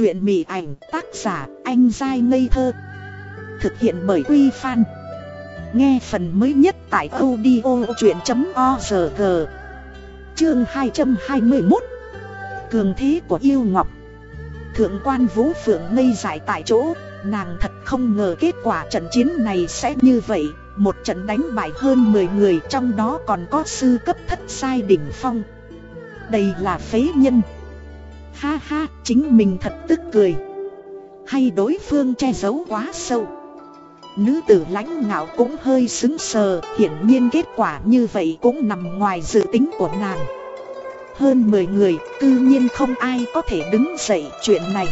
Chuyện mị ảnh tác giả anh dai ngây thơ. Thực hiện bởi Quy Phan. Nghe phần mới nhất tại audio chuyện.org Chương 221 Cường thế của yêu ngọc. Thượng quan Vũ Phượng ngây dại tại chỗ. Nàng thật không ngờ kết quả trận chiến này sẽ như vậy. Một trận đánh bại hơn 10 người, Trong đó còn có sư cấp thất sai đỉnh phong. Đây là phế nhân. Ha ha, chính mình thật tức cười. Hay đối phương che giấu quá sâu. Nữ tử lãnh ngạo cũng hơi xứng sờ Hiển nhiên kết quả như vậy cũng nằm ngoài dự tính của nàng. Hơn 10 người, cư nhiên không ai có thể đứng dậy chuyện này.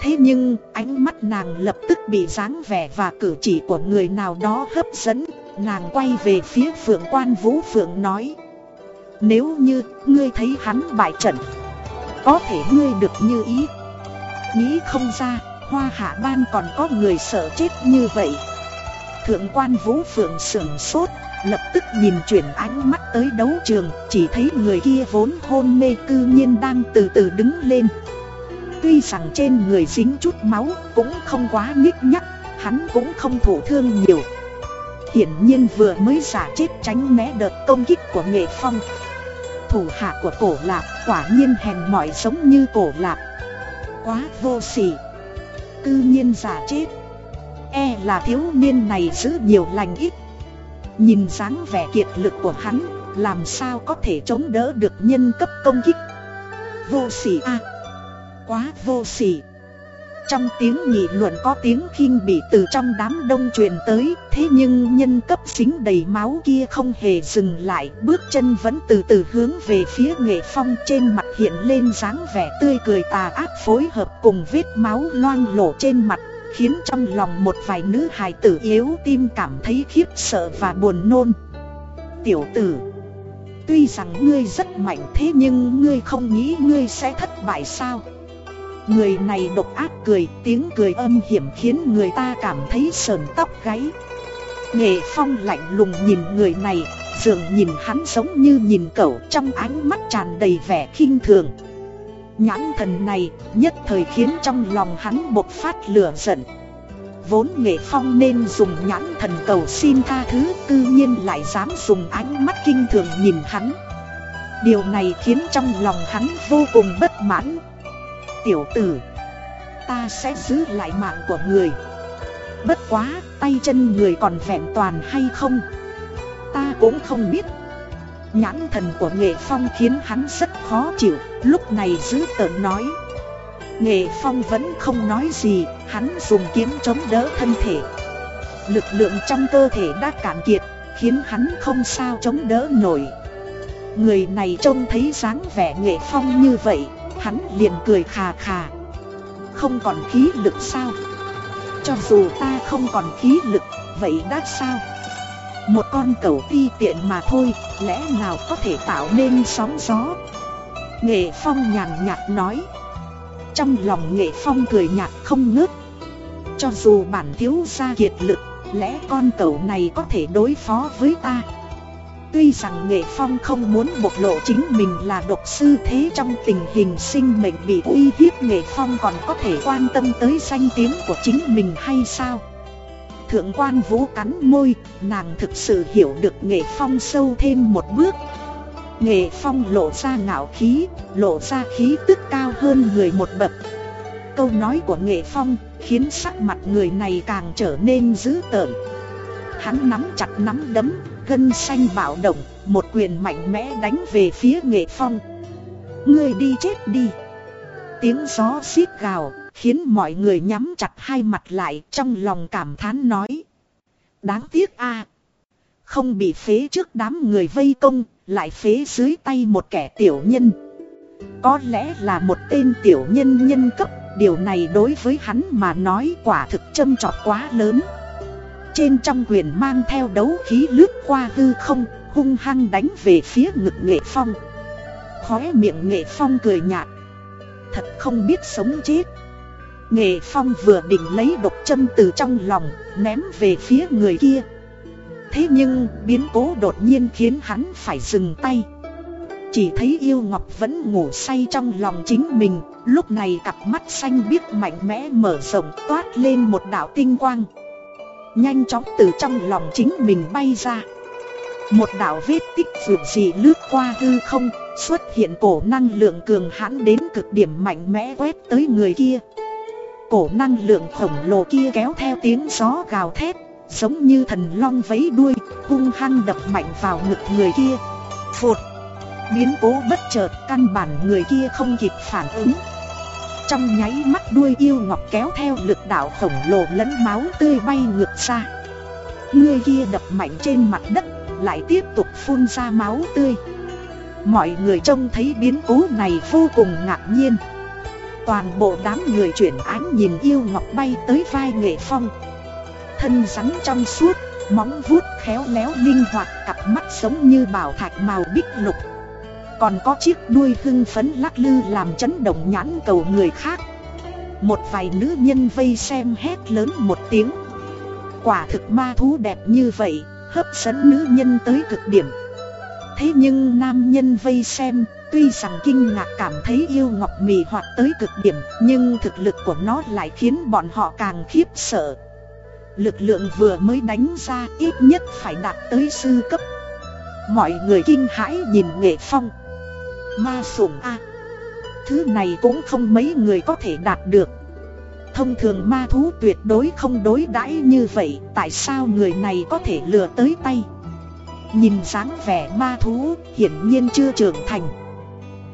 Thế nhưng, ánh mắt nàng lập tức bị dáng vẻ và cử chỉ của người nào đó hấp dẫn. Nàng quay về phía phượng quan vũ phượng nói Nếu như ngươi thấy hắn bại trận có thể ngươi được như ý. Nghĩ không ra, Hoa hạ ban còn có người sợ chết như vậy. Thượng quan vũ phượng sửng sốt, Lập tức nhìn chuyển ánh mắt tới đấu trường, Chỉ thấy người kia vốn hôn mê cư nhiên đang từ từ đứng lên. Tuy rằng trên người dính chút máu Cũng không quá nhích nhắc, Hắn cũng không thủ thương nhiều. Hiển nhiên vừa mới giả chết tránh né đợt công kích của nghệ phong thủ hạ của cổ lạc quả nhiên hèn mỏi giống như cổ lạc Quá vô sỉ. Cư nhiên giả chết. E là thiếu niên này giữ nhiều lành ít. Nhìn dáng vẻ kiệt lực của hắn, Làm sao có thể chống đỡ được nhân cấp công kích? Vô sỉ a. Quá vô sỉ trong tiếng nghị luận có tiếng khinh bị từ trong đám đông truyền tới, Thế nhưng nhân cấp xính đầy máu kia không hề dừng lại, Bước chân vẫn từ từ hướng về phía nghệ phong trên mặt hiện lên dáng vẻ tươi cười tà ác phối hợp cùng vết máu loang lổ trên mặt, Khiến trong lòng một vài nữ hài tử yếu tim cảm thấy khiếp sợ và buồn nôn. Tiểu tử, Tuy rằng ngươi rất mạnh thế nhưng ngươi không nghĩ ngươi sẽ thất bại sao? Người này độc ác cười, tiếng cười âm hiểm khiến người ta cảm thấy sờn tóc gáy. Nghệ Phong lạnh lùng nhìn người này, dường nhìn hắn giống như nhìn cậu trong ánh mắt tràn đầy vẻ khinh thường. Nhãn thần này nhất thời khiến trong lòng hắn bộc phát lửa giận. Vốn Nghệ Phong nên dùng nhãn thần cầu xin tha thứ, cư nhiên lại dám dùng ánh mắt kinh thường nhìn hắn. Điều này khiến trong lòng hắn vô cùng bất mãn, tiểu tử. Ta sẽ giữ lại mạng của người. Bất quá, tay chân người còn vẹn toàn hay không? Ta cũng không biết. Nhãn thần của nghệ phong khiến hắn rất khó chịu, Lúc này giữ tợn nói. Nghệ phong vẫn không nói gì, Hắn dùng kiếm chống đỡ thân thể. Lực lượng trong cơ thể đã cạn kiệt, Khiến hắn không sao chống đỡ nổi. Người này trông thấy dáng vẻ nghệ phong như vậy Hắn liền cười khà khà. Không còn khí lực sao? Cho dù ta không còn khí lực, Vậy đã sao? Một con cầu ti tiện mà thôi, Lẽ nào có thể tạo nên sóng gió? Nghệ Phong nhàn nhạt nói. Trong lòng Nghệ Phong cười nhạt không ngớt. Cho dù bản thiếu gia kiệt lực, Lẽ con cầu này có thể đối phó với ta? Tuy rằng Nghệ Phong không muốn bộc lộ chính mình là độc sư thế trong tình hình sinh mệnh bị uy hiếp Nghệ Phong còn có thể quan tâm tới danh tiếng của chính mình hay sao? Thượng quan vũ cắn môi, nàng thực sự hiểu được Nghệ Phong sâu thêm một bước. Nghệ Phong lộ ra ngạo khí, lộ ra khí tức cao hơn người một bậc. Câu nói của Nghệ Phong khiến sắc mặt người này càng trở nên dữ tợn. Hắn nắm chặt nắm đấm, gân xanh bạo động, một quyền mạnh mẽ đánh về phía nghệ phong. Ngươi đi chết đi. Tiếng gió xít gào, khiến mọi người nhắm chặt hai mặt lại trong lòng cảm thán nói. Đáng tiếc a Không bị phế trước đám người vây công, lại phế dưới tay một kẻ tiểu nhân. Có lẽ là một tên tiểu nhân nhân cấp, điều này đối với hắn mà nói quả thực châm trọt quá lớn. Trên trong quyền mang theo đấu khí lướt qua hư không, Hung hăng đánh về phía ngực nghệ phong. Khóe miệng nghệ phong cười nhạt. Thật không biết sống chết. Nghệ phong vừa định lấy độc châm từ trong lòng, Ném về phía người kia. Thế nhưng, biến cố đột nhiên khiến hắn phải dừng tay. Chỉ thấy yêu ngọc vẫn ngủ say trong lòng chính mình, Lúc này cặp mắt xanh biếc mạnh mẽ mở rộng toát lên một đạo tinh quang. Nhanh chóng từ trong lòng chính mình bay ra. Một đạo vết tích vượt dị lướt qua hư không, Xuất hiện cổ năng lượng cường hãn đến cực điểm mạnh mẽ quét tới người kia. Cổ năng lượng khổng lồ kia kéo theo tiếng gió gào thét, Giống như thần long vấy đuôi, Hung hăng đập mạnh vào ngực người kia. Phụt! Biến cố bất chợt, căn bản người kia không kịp phản ứng. Trong nháy mắt đuôi yêu ngọc kéo theo lực đạo khổng lồ lẫn máu tươi bay ngược ra. Người kia đập mạnh trên mặt đất Lại tiếp tục phun ra máu tươi. Mọi người trông thấy biến cố này vô cùng ngạc nhiên. Toàn bộ đám người chuyển ánh nhìn yêu ngọc bay tới vai nghệ phong. Thân rắn trong suốt, móng vuốt khéo léo linh hoạt Cặp mắt giống như bảo thạch màu bích lục. Còn có chiếc đuôi hưng phấn lắc lư làm chấn động nhãn cầu người khác. Một vài nữ nhân vây xem hét lớn một tiếng. Quả thực ma thú đẹp như vậy, hấp dẫn nữ nhân tới cực điểm. Thế nhưng nam nhân vây xem Tuy rằng kinh ngạc cảm thấy yêu ngọc mì hoạt tới cực điểm Nhưng thực lực của nó lại khiến bọn họ càng khiếp sợ. Lực lượng vừa mới đánh ra ít nhất phải đạt tới sư cấp. Mọi người kinh hãi nhìn nghệ phong. Ma sủng A. Thứ này cũng không mấy người có thể đạt được. Thông thường ma thú tuyệt đối không đối đãi như vậy, Tại sao người này có thể lừa tới tay? Nhìn dáng vẻ ma thú, hiển nhiên chưa trưởng thành.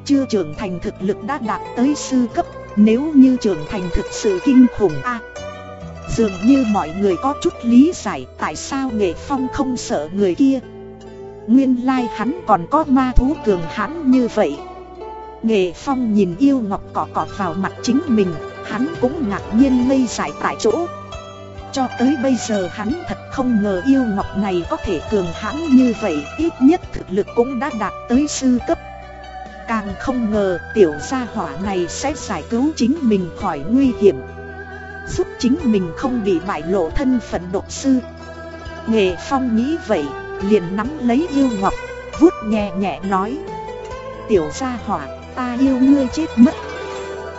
Chưa trưởng thành thực lực đã đạt tới sư cấp, Nếu như trưởng thành thực sự kinh khủng a. Dường như mọi người có chút lý giải tại sao nghệ phong không sợ người kia. Nguyên lai like hắn còn có ma thú cường hãn như vậy. Nghệ phong nhìn yêu ngọc cỏ cỏ vào mặt chính mình Hắn cũng ngạc nhiên ngây dại tại chỗ. Cho tới bây giờ hắn thật không ngờ yêu ngọc này có thể cường hãn như vậy Ít nhất thực lực cũng đã đạt tới sư cấp. Càng không ngờ tiểu gia hỏa này sẽ giải cứu chính mình khỏi nguy hiểm. Giúp chính mình không bị bại lộ thân phận độc sư. Nghệ Phong nghĩ vậy, liền nắm lấy yêu ngọc, vuốt nhẹ nhẹ nói. Tiểu gia hỏa, ta yêu ngươi chết mất.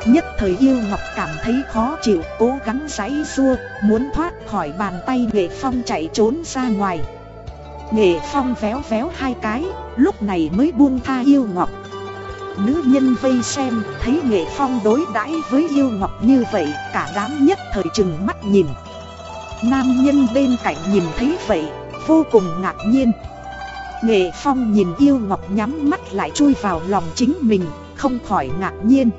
Nhất thời yêu ngọc cảm thấy khó chịu cố gắng giãy xua Muốn thoát khỏi bàn tay nghệ phong chạy trốn ra ngoài. Nghệ phong véo véo hai cái Lúc này mới buông tha yêu ngọc. Nữ nhân vây xem thấy nghệ phong đối đãi với yêu ngọc như vậy Cả đám nhất thời chừng mắt nhìn. Nam nhân bên cạnh nhìn thấy vậy Vô cùng ngạc nhiên. Nghệ phong nhìn yêu ngọc nhắm mắt lại chui vào lòng chính mình Không khỏi ngạc nhiên.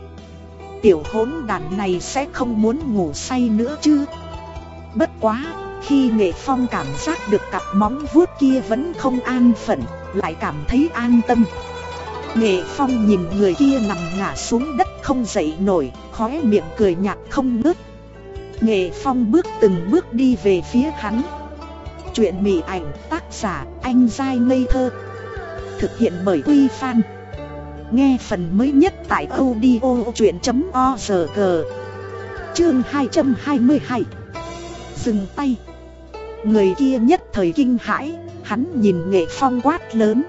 Tiểu hỗn đàn này sẽ không muốn ngủ say nữa chứ? Bất quá, khi nghệ phong cảm giác được cặp móng vuốt kia vẫn không an phận, lại cảm thấy an tâm. Nghệ phong nhìn người kia nằm ngả xuống đất không dậy nổi, khóe miệng cười nhạt không ngớt. Nghệ phong bước từng bước đi về phía hắn. Chuyện mị ảnh tác giả anh dai ngây thơ, Thực hiện bởi Quy Phan. Nghe phần mới nhất tại audio chuyện.org Chương 222 Dừng tay. Người kia nhất thời kinh hãi, Hắn nhìn nghệ phong quát lớn.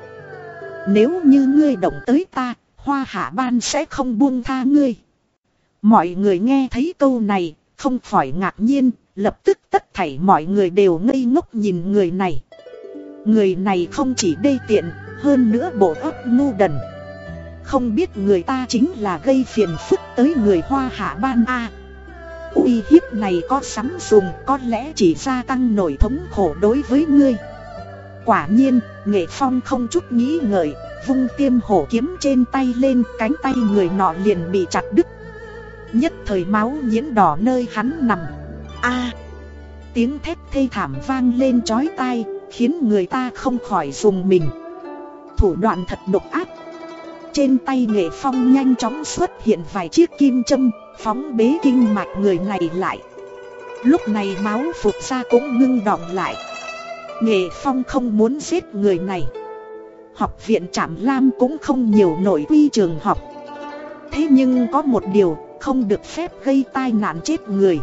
Nếu như ngươi động tới ta, Hoa hạ ban sẽ không buông tha ngươi. Mọi người nghe thấy câu này, Không khỏi ngạc nhiên. Lập tức tất thảy mọi người đều ngây ngốc nhìn người này. Người này không chỉ đê tiện Hơn nữa bộ óc ngu đần. Không biết người ta chính là gây phiền phức tới người hoa hạ ban A. Uy hiếp này có sắm dùng có lẽ chỉ gia tăng nổi thống khổ đối với ngươi. Quả nhiên, nghệ phong không chút nghĩ ngợi, vung tiêm hổ kiếm trên tay lên cánh tay người nọ liền bị chặt đứt. Nhất thời máu nhiễm đỏ nơi hắn nằm A Tiếng thét thê thảm vang lên chói tai, khiến người ta không khỏi dùng mình Thủ đoạn thật độc ác trên tay nghệ phong nhanh chóng xuất hiện vài chiếc kim châm, phóng bế kinh mạch người này lại. Lúc này máu phục ra cũng ngưng đọng lại. Nghệ phong không muốn giết người này. Học viện Trạm Lam cũng không nhiều nổi quy trường học. Thế nhưng có một điều, không được phép gây tai nạn chết người.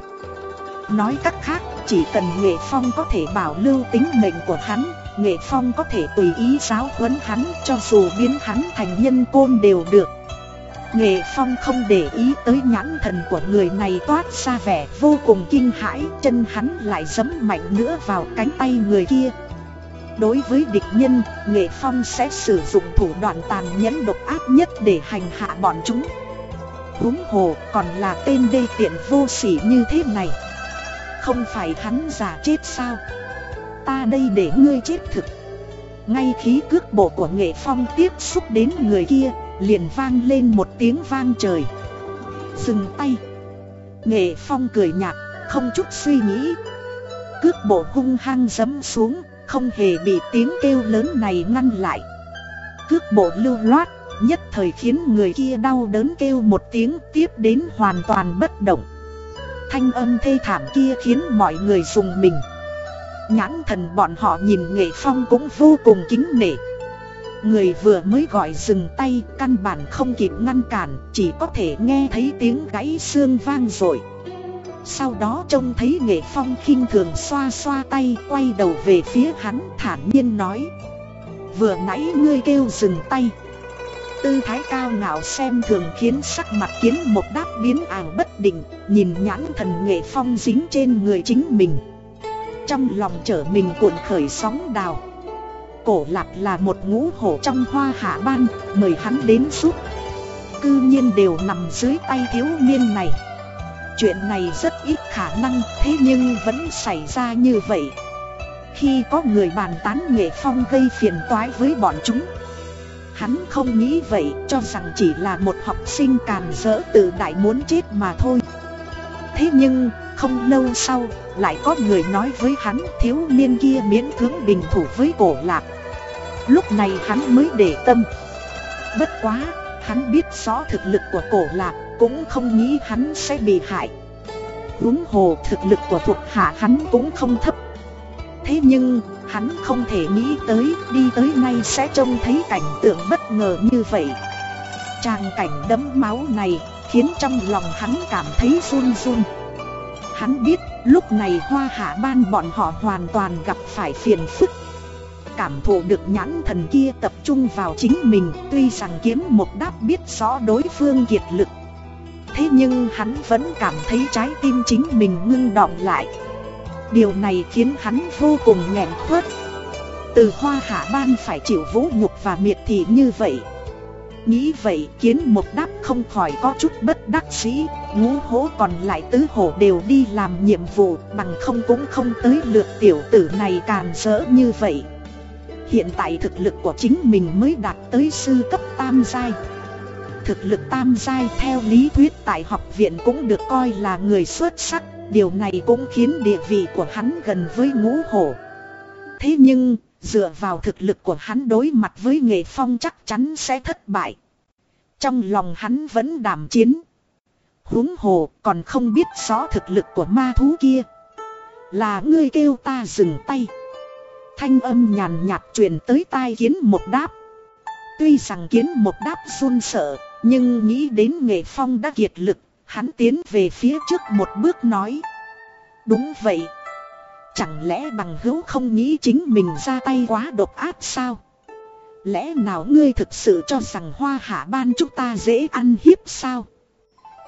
Nói cách khác, chỉ cần Nghệ Phong có thể bảo lưu tính mệnh của hắn, Nghệ Phong có thể tùy ý giáo huấn hắn cho dù biến hắn thành nhân côn đều được. Nghệ Phong không để ý tới nhãn thần của người này toát ra vẻ vô cùng kinh hãi Chân hắn lại giấm mạnh nữa vào cánh tay người kia. Đối với địch nhân, Nghệ Phong sẽ sử dụng thủ đoạn tàn nhẫn độc ác nhất để hành hạ bọn chúng. Húng hồ còn là tên đê tiện vô sỉ như thế này. Không phải hắn giả chết sao? Ta đây để ngươi chết thực. Ngay khí cước bộ của Nghệ Phong tiếp xúc đến người kia, Liền vang lên một tiếng vang trời. Dừng tay. Nghệ Phong cười nhạt, Không chút suy nghĩ. Cước bộ hung hăng dấm xuống, Không hề bị tiếng kêu lớn này ngăn lại. Cước bộ lưu loát, Nhất thời khiến người kia đau đớn kêu một tiếng, tiếp đến hoàn toàn bất động. Thanh âm thê thảm kia khiến mọi người dùng mình. Nhãn thần bọn họ nhìn nghệ phong cũng vô cùng kính nể. Người vừa mới gọi dừng tay, căn bản không kịp ngăn cản, Chỉ có thể nghe thấy tiếng gãy xương vang rồi Sau đó trông thấy nghệ phong khinh thường xoa xoa tay, Quay đầu về phía hắn thản nhiên nói, Vừa nãy ngươi kêu dừng tay. Tư thái cao ngạo xem thường khiến sắc mặt kiến một đáp biến ảo bất định, Nhìn nhãn thần nghệ phong dính trên người chính mình. Trong lòng trở mình cuộn khởi sóng đào. Cổ lạc là một ngũ hổ trong hoa hạ ban, Mời hắn đến giúp. Cư nhiên đều nằm dưới tay thiếu niên này. Chuyện này rất ít khả năng, Thế nhưng vẫn xảy ra như vậy. Khi có người bàn tán nghệ phong gây phiền toái với bọn chúng Hắn không nghĩ vậy cho rằng chỉ là một học sinh càn rỡ tự đại muốn chết mà thôi. Thế nhưng không lâu sau lại có người nói với hắn thiếu niên kia miễn cưỡng bình thủ với cổ lạc. Lúc này hắn mới để tâm. Bất quá, hắn biết rõ thực lực của cổ lạc Cũng không nghĩ hắn sẽ bị hại. Huống hồ thực lực của thuộc hạ hắn cũng không thấp. Thế nhưng, hắn không thể nghĩ tới đi tới nay sẽ trông thấy cảnh tượng bất ngờ như vậy. Tràng cảnh đấm máu này khiến trong lòng hắn cảm thấy run run. Hắn biết lúc này hoa hạ ban bọn họ hoàn toàn gặp phải phiền phức. Cảm thụ được nhãn thần kia tập trung vào chính mình Tuy rằng kiếm một đáp biết rõ đối phương kiệt lực. Thế nhưng hắn vẫn cảm thấy trái tim chính mình ngưng đọng lại. Điều này khiến hắn vô cùng nghẹn khuất. Từ hoa hạ ban phải chịu vũ nhục và miệt thị như vậy. Nghĩ vậy kiến một đáp không khỏi có chút bất đắc dĩ, Ngũ hố còn lại tứ hổ đều đi làm nhiệm vụ, Bằng không cũng không tới lượt tiểu tử này càn rỡ như vậy. Hiện tại thực lực của chính mình mới đạt tới sư cấp tam giai. Thực lực tam giai theo lý thuyết tại học viện cũng được coi là người xuất sắc. Điều này cũng khiến địa vị của hắn gần với ngũ hổ. Thế nhưng, dựa vào thực lực của hắn đối mặt với nghệ phong chắc chắn sẽ thất bại. Trong lòng hắn vẫn đảm chiến. Huống hồ còn không biết rõ thực lực của ma thú kia. Là ngươi kêu ta dừng tay. Thanh âm nhàn nhạt truyền tới tai kiến một đáp. Tuy rằng kiến một đáp run sợ Nhưng nghĩ đến nghệ phong đã kiệt lực Hắn tiến về phía trước một bước nói. Đúng vậy. Chẳng lẽ bằng hữu không nghĩ chính mình ra tay quá độc ác sao? Lẽ nào ngươi thực sự cho rằng hoa hạ ban chúng ta dễ ăn hiếp sao?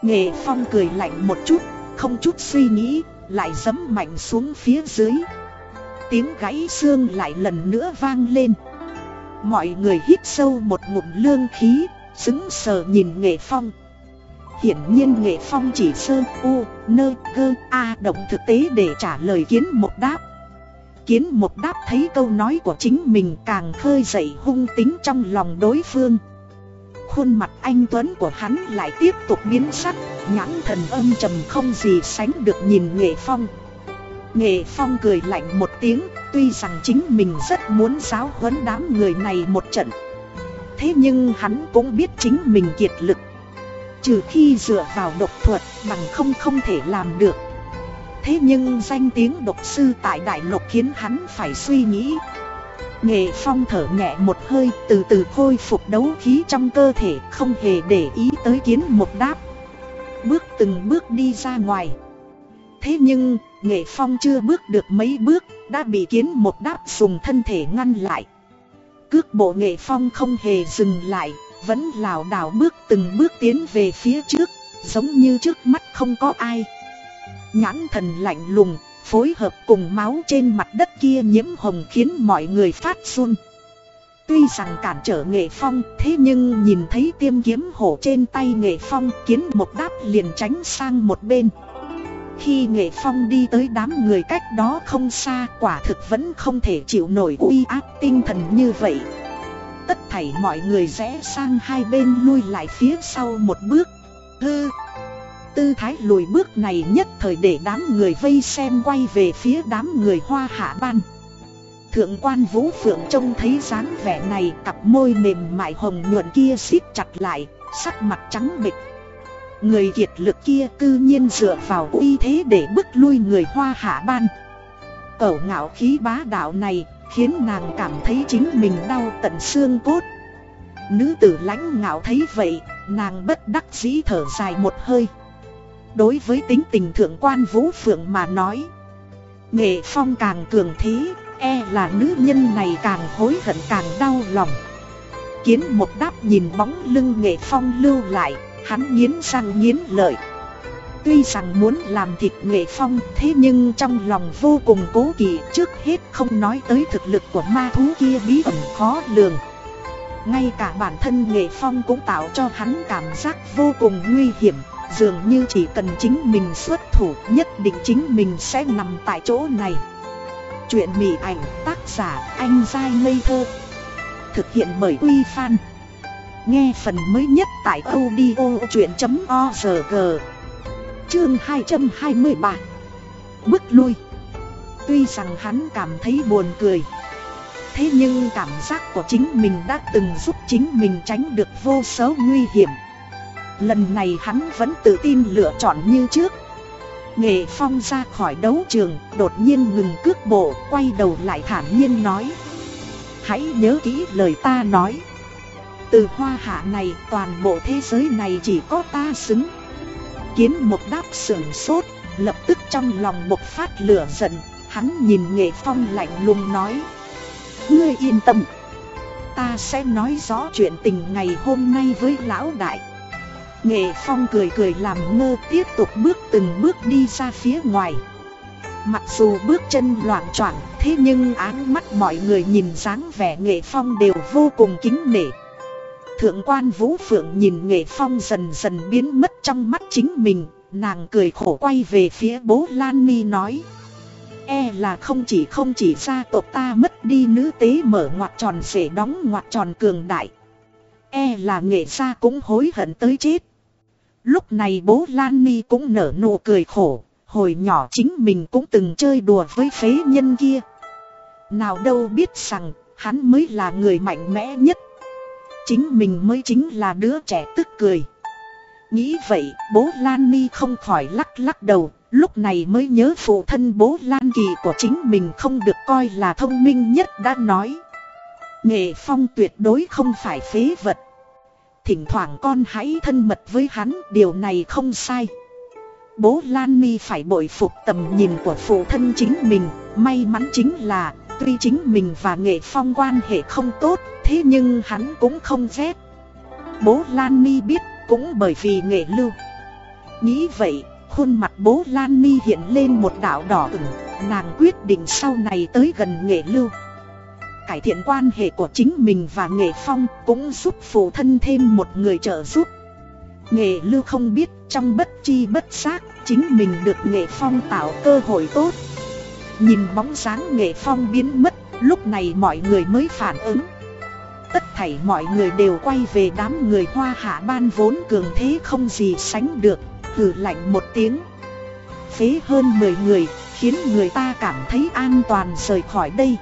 Nghệ phong cười lạnh một chút, Không chút suy nghĩ, Lại dấm mạnh xuống phía dưới. Tiếng gãy xương lại lần nữa vang lên. Mọi người hít sâu một ngụm lương khí, Xứng sờ nhìn nghệ phong. Hiển nhiên nghệ phong chỉ sơ u, nơ, cơ a động thực tế để trả lời kiến một đáp Kiến một đáp thấy câu nói của chính mình càng khơi dậy hung tính trong lòng đối phương Khuôn mặt anh Tuấn của hắn lại tiếp tục biến sắc Nhãn thần âm trầm không gì sánh được nhìn nghệ phong Nghệ Phong cười lạnh một tiếng, tuy rằng chính mình rất muốn giáo huấn đám người này một trận. Thế nhưng hắn cũng biết chính mình kiệt lực. Trừ khi dựa vào độc thuật bằng không không thể làm được. Thế nhưng danh tiếng độc sư tại Đại Lục khiến hắn phải suy nghĩ. Nghệ Phong thở nhẹ một hơi từ từ khôi phục đấu khí trong cơ thể không hề để ý tới kiến một đáp. Bước từng bước đi ra ngoài. Thế nhưng, Nghệ Phong chưa bước được mấy bước, đã bị kiến một đáp dùng thân thể ngăn lại. Cước bộ Nghệ Phong không hề dừng lại, vẫn lảo đảo bước từng bước tiến về phía trước, giống như trước mắt không có ai. Nhãn thần lạnh lùng, phối hợp cùng máu trên mặt đất kia nhiễm hồng khiến mọi người phát run. Tuy rằng cản trở nghệ phong thế nhưng nhìn thấy tiêm kiếm hổ trên tay nghệ phong kiến một đáp liền tránh sang một bên. Khi nghệ phong đi tới đám người cách đó không xa quả thực vẫn không thể chịu nổi uy áp tinh thần như vậy. Tất thảy mọi người rẽ sang hai bên lui lại phía sau một bước. Hư! Tư thái lùi bước này nhất thời để đám người vây xem quay về phía đám người hoa hạ ban. Thượng quan Vũ Phượng trông thấy dáng vẻ này cặp môi mềm mại hồng nhuận kia siết chặt lại, sắc mặt trắng bệch. Người kiệt lực kia cư nhiên dựa vào uy thế để bức lui người hoa hạ ban. Cẩu ngạo khí bá đạo này khiến nàng cảm thấy chính mình đau tận xương cốt. Nữ tử lãnh ngạo thấy vậy, nàng bất đắc dĩ thở dài một hơi. Đối với tính tình thượng quan Vũ Phượng mà nói, nghệ phong càng cường thế, E là nữ nhân này càng hối hận càng đau lòng Kiến một đáp nhìn bóng lưng nghệ phong lưu lại Hắn nghiến răng nghiến lợi Tuy rằng muốn làm thịt nghệ phong, Thế nhưng trong lòng vô cùng cố kỵ, Trước hết không nói tới thực lực của ma thú kia bí ẩn khó lường. Ngay cả bản thân nghệ phong cũng tạo cho hắn cảm giác vô cùng nguy hiểm, Dường như chỉ cần chính mình xuất thủ, nhất định chính mình sẽ nằm tại chỗ này. Chuyện mỉ ảnh, tác giả anh dai ngây thơ. Thực hiện bởi Uy Fan Nghe phần mới nhất tại audio chuyện.org Chương 223 Bước lui Tuy rằng hắn cảm thấy buồn cười Thế nhưng cảm giác của chính mình đã từng giúp chính mình tránh được vô số nguy hiểm Lần này hắn vẫn tự tin lựa chọn như trước Nghệ Phong ra khỏi đấu trường, đột nhiên ngừng cước bộ, quay đầu lại thản nhiên nói. Hãy nhớ kỹ lời ta nói. Từ hoa hạ này, toàn bộ thế giới này chỉ có ta xứng. Kiến một đáp sửng sốt, lập tức trong lòng bộc phát lửa giận, hắn nhìn Nghệ Phong lạnh lùng nói. Ngươi yên tâm, ta sẽ nói rõ chuyện tình ngày hôm nay với lão đại. Nghệ Phong cười cười làm ngơ tiếp tục bước từng bước đi ra phía ngoài Mặc dù bước chân loạn choạng thế nhưng áng mắt mọi người nhìn dáng vẻ Nghệ Phong đều vô cùng kính nể Thượng quan Vũ Phượng nhìn Nghệ Phong dần dần biến mất trong mắt chính mình Nàng cười khổ quay về phía bố Lan Ni nói E là không chỉ không chỉ gia tộc ta mất đi nữ tế mở ngoặt tròn sẽ đóng ngoặt tròn cường đại E là nghệ gia cũng hối hận tới chết Lúc này bố Lan Ni cũng nở nụ cười khổ, hồi nhỏ chính mình cũng từng chơi đùa với phế nhân kia. Nào đâu biết rằng, hắn mới là người mạnh mẽ nhất. Chính mình mới chính là đứa trẻ tức cười. Nghĩ vậy, bố Lan Ni không khỏi lắc lắc đầu, lúc này mới nhớ phụ thân bố Lan Kỳ của chính mình không được coi là thông minh nhất đã nói. Nghệ Phong tuyệt đối không phải phế vật thỉnh thoảng con hãy thân mật với hắn, điều này không sai. Bố Lan Ni phải bội phục tầm nhìn của phụ thân chính mình, may mắn chính là, tuy chính mình và Nghệ Phong quan hệ không tốt, thế nhưng hắn cũng không ghét. Bố Lan Ni biết, cũng bởi vì Nghệ Lưu. Nghĩ vậy, khuôn mặt bố Lan Ni hiện lên một đạo đỏ ửng, nàng quyết định sau này tới gần Nghệ Lưu cải thiện quan hệ của chính mình và nghệ phong cũng giúp phụ thân thêm một người trợ giúp. Nghệ lưu không biết trong bất chi bất giác chính mình được nghệ phong tạo cơ hội tốt. Nhìn bóng dáng nghệ phong biến mất, lúc này mọi người mới phản ứng. Tất thảy mọi người đều quay về đám người hoa hạ ban vốn cường thế không gì sánh được, hử lạnh một tiếng. Phế hơn 10 người, khiến người ta cảm thấy an toàn rời khỏi đây.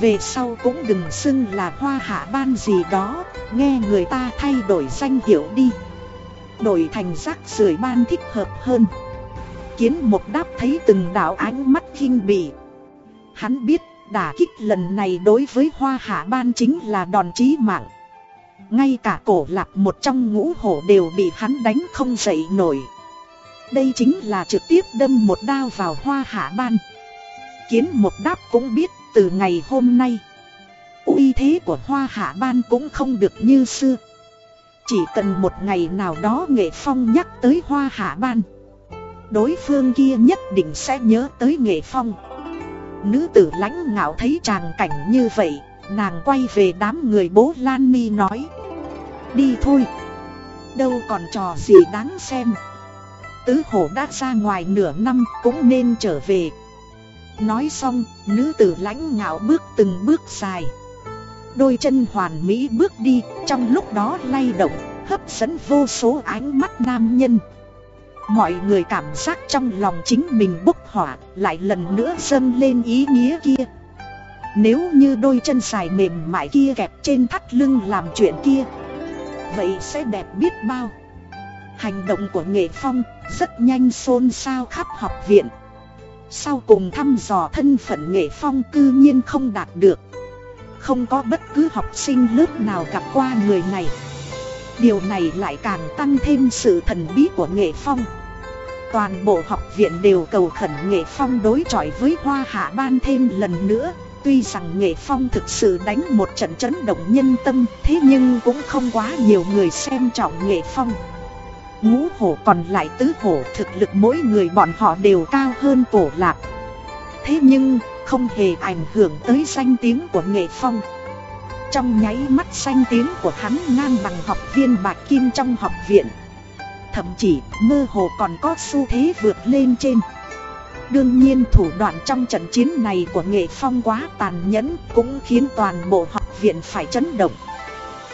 Về sau cũng đừng xưng là hoa hạ ban gì đó Nghe người ta thay đổi danh hiệu đi Đổi thành rác rưởi ban thích hợp hơn Kiến một đáp thấy từng đạo ánh mắt kinh bỉ Hắn biết đả kích lần này đối với hoa hạ ban chính là đòn chí mạng. Ngay cả cổ lạc một trong ngũ hổ đều bị hắn đánh không dậy nổi. Đây chính là trực tiếp đâm một đao vào hoa hạ ban. Kiến một đáp cũng biết từ ngày hôm nay, uy thế của hoa hạ ban cũng không được như xưa. Chỉ cần một ngày nào đó nghệ phong nhắc tới hoa hạ ban, Đối phương kia nhất định sẽ nhớ tới nghệ phong. Nữ tử lãnh ngạo thấy tràng cảnh như vậy Nàng quay về đám người bố Lan Mi nói Đi thôi Đâu còn trò gì đáng xem. Tứ hổ đã ra ngoài nửa năm cũng nên trở về. Nói xong, nữ tử lãnh ngạo bước từng bước dài. Đôi chân hoàn mỹ bước đi, trong lúc đó lay động, hấp dẫn vô số ánh mắt nam nhân. Mọi người cảm giác trong lòng chính mình bốc hỏa, lại lần nữa dâng lên ý nghĩa kia. Nếu như đôi chân dài mềm mại kia kẹp trên thắt lưng làm chuyện kia Vậy sẽ đẹp biết bao. Hành động của nghệ phong rất nhanh xôn xao khắp học viện. Sau cùng thăm dò thân phận nghệ phong cư nhiên không đạt được. Không có bất cứ học sinh lớp nào gặp qua người này. Điều này lại càng tăng thêm sự thần bí của nghệ phong. Toàn bộ học viện đều cầu khẩn nghệ phong đối chọi với hoa hạ ban thêm lần nữa. Tuy rằng nghệ phong thực sự đánh một trận chấn động nhân tâm, Thế nhưng cũng không quá nhiều người xem trọng nghệ phong. Ngũ hổ còn lại tứ hổ thực lực mỗi người bọn họ đều cao hơn cổ lạc. Thế nhưng, không hề ảnh hưởng tới danh tiếng của nghệ phong. Trong nháy mắt xanh tiếng của hắn ngang bằng học viên bạc kim trong học viện. Thậm chí, mơ hồ còn có xu thế vượt lên trên. Đương nhiên thủ đoạn trong trận chiến này của nghệ phong quá tàn nhẫn Cũng khiến toàn bộ học viện phải chấn động.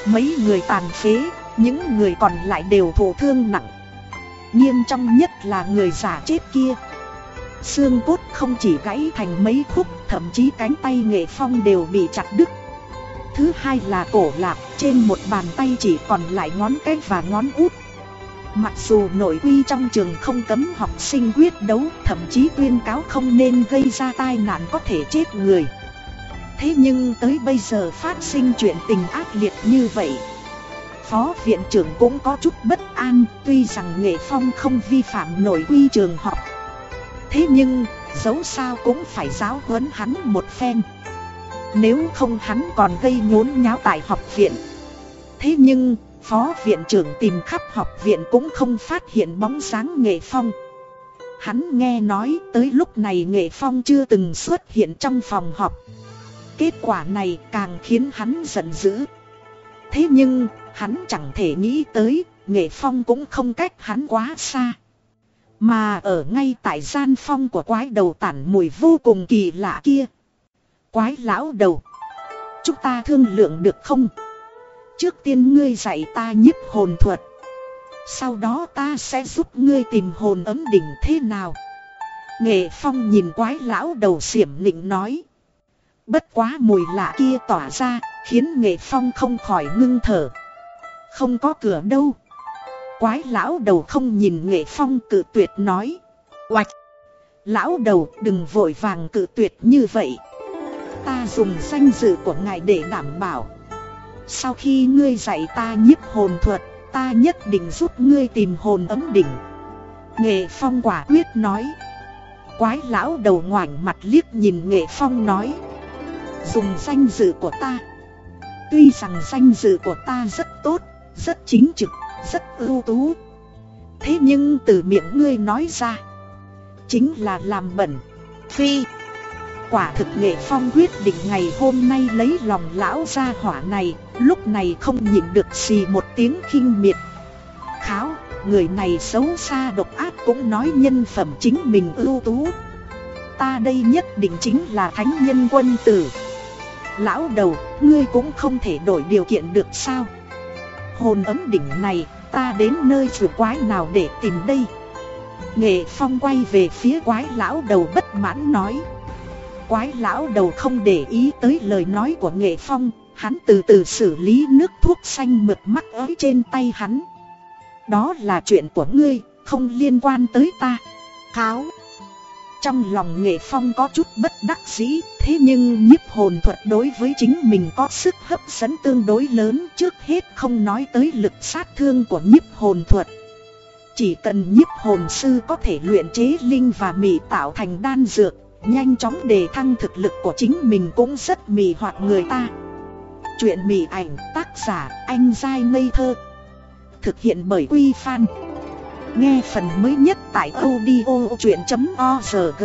Mấy người tàn phế, những người còn lại đều thổ thương nặng. Nghiêm trọng nhất là người giả chết kia. Xương cốt không chỉ gãy thành mấy khúc, Thậm chí cánh tay nghệ phong đều bị chặt đứt. Thứ hai là cổ lạc, Trên một bàn tay chỉ còn lại ngón cái và ngón út. Mặc dù nội quy trong trường không cấm học sinh quyết đấu, Thậm chí tuyên cáo không nên gây ra tai nạn có thể chết người. Thế nhưng tới bây giờ phát sinh chuyện tình ác liệt như vậy, phó viện trưởng cũng có chút bất an, Tuy rằng nghệ phong không vi phạm nội quy trường học. Thế nhưng, dẫu sao cũng phải giáo huấn hắn một phen. Nếu không hắn còn gây nhốn nháo tại học viện Thế nhưng phó viện trưởng tìm khắp học viện cũng không phát hiện bóng dáng nghệ phong Hắn nghe nói tới lúc này nghệ phong chưa từng xuất hiện trong phòng họp Kết quả này càng khiến hắn giận dữ Thế nhưng Hắn chẳng thể nghĩ tới, nghệ phong cũng không cách hắn quá xa. Mà ở ngay tại gian phong của quái đầu tản mùi vô cùng kỳ lạ kia. Quái lão đầu. Chúng ta thương lượng được không? Trước tiên ngươi dạy ta nhiếp hồn thuật. Sau đó ta sẽ giúp ngươi tìm hồn ấm đỉnh thế nào? Nghệ phong nhìn quái lão đầu xiểm nịnh nói. Bất quá mùi lạ kia tỏa ra, khiến nghệ phong không khỏi ngưng thở. Không có cửa đâu. Quái lão đầu không nhìn nghệ phong cự tuyệt nói. Oạch. Lão đầu đừng vội vàng cự tuyệt như vậy. Ta dùng danh dự của ngài để đảm bảo. Sau khi ngươi dạy ta nhiếp hồn thuật, ta nhất định giúp ngươi tìm hồn ấm đỉnh. Nghệ phong quả quyết nói. Quái lão đầu ngoảnh mặt liếc nhìn nghệ phong nói. Dùng danh dự của ta. Tuy rằng danh dự của ta rất tốt rất chính trực, rất ưu tú. Thế nhưng từ miệng ngươi nói ra, chính là làm bẩn. Phi, quả thực nghệ phong quyết định ngày hôm nay lấy lòng lão gia hỏa này, lúc này không nhịn được xì một tiếng khinh miệt. Kháo, người này xấu xa độc ác cũng nói nhân phẩm chính mình ưu tú. Ta đây nhất định chính là thánh nhân quân tử. Lão đầu, ngươi cũng không thể đổi điều kiện được sao? hồn ấm đỉnh này, ta đến nơi chủ quái nào để tìm đây? Nghệ Phong quay về phía quái lão đầu bất mãn nói. Quái lão đầu không để ý tới lời nói của Nghệ Phong, hắn từ từ xử lý nước thuốc xanh mực mắt ấy trên tay hắn. Đó là chuyện của ngươi, không liên quan tới ta. Kháo. Trong lòng nghệ phong có chút bất đắc dĩ, thế nhưng nhiếp hồn thuật đối với chính mình có sức hấp dẫn tương đối lớn trước hết không nói tới lực sát thương của nhiếp hồn thuật. Chỉ cần nhiếp hồn sư có thể luyện chế linh và mị tạo thành đan dược, nhanh chóng đề thăng thực lực của chính mình cũng rất mì hoạt người ta. Chuyện mì ảnh tác giả anh dai ngây thơ. Thực hiện bởi Quy Phan. Nghe phần mới nhất tại audio chuyện.org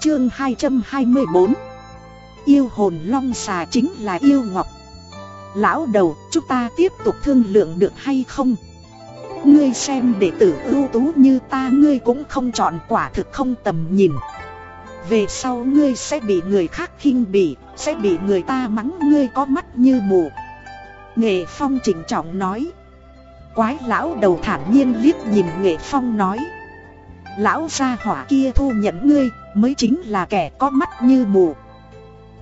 Chương 224 Yêu hồn long xà chính là yêu ngọc. Lão đầu, chúng ta tiếp tục thương lượng được hay không? Ngươi xem đệ tử ưu tú như ta ngươi cũng không chọn quả thực không tầm nhìn. Về sau ngươi sẽ bị người khác khinh bỉ, Sẽ bị người ta mắng ngươi có mắt như mù. Nghệ Phong chỉnh trọng nói. Quái lão đầu thản nhiên liếc nhìn Nghệ Phong nói. Lão gia hỏa kia thu nhận ngươi, mới chính là kẻ có mắt như mù.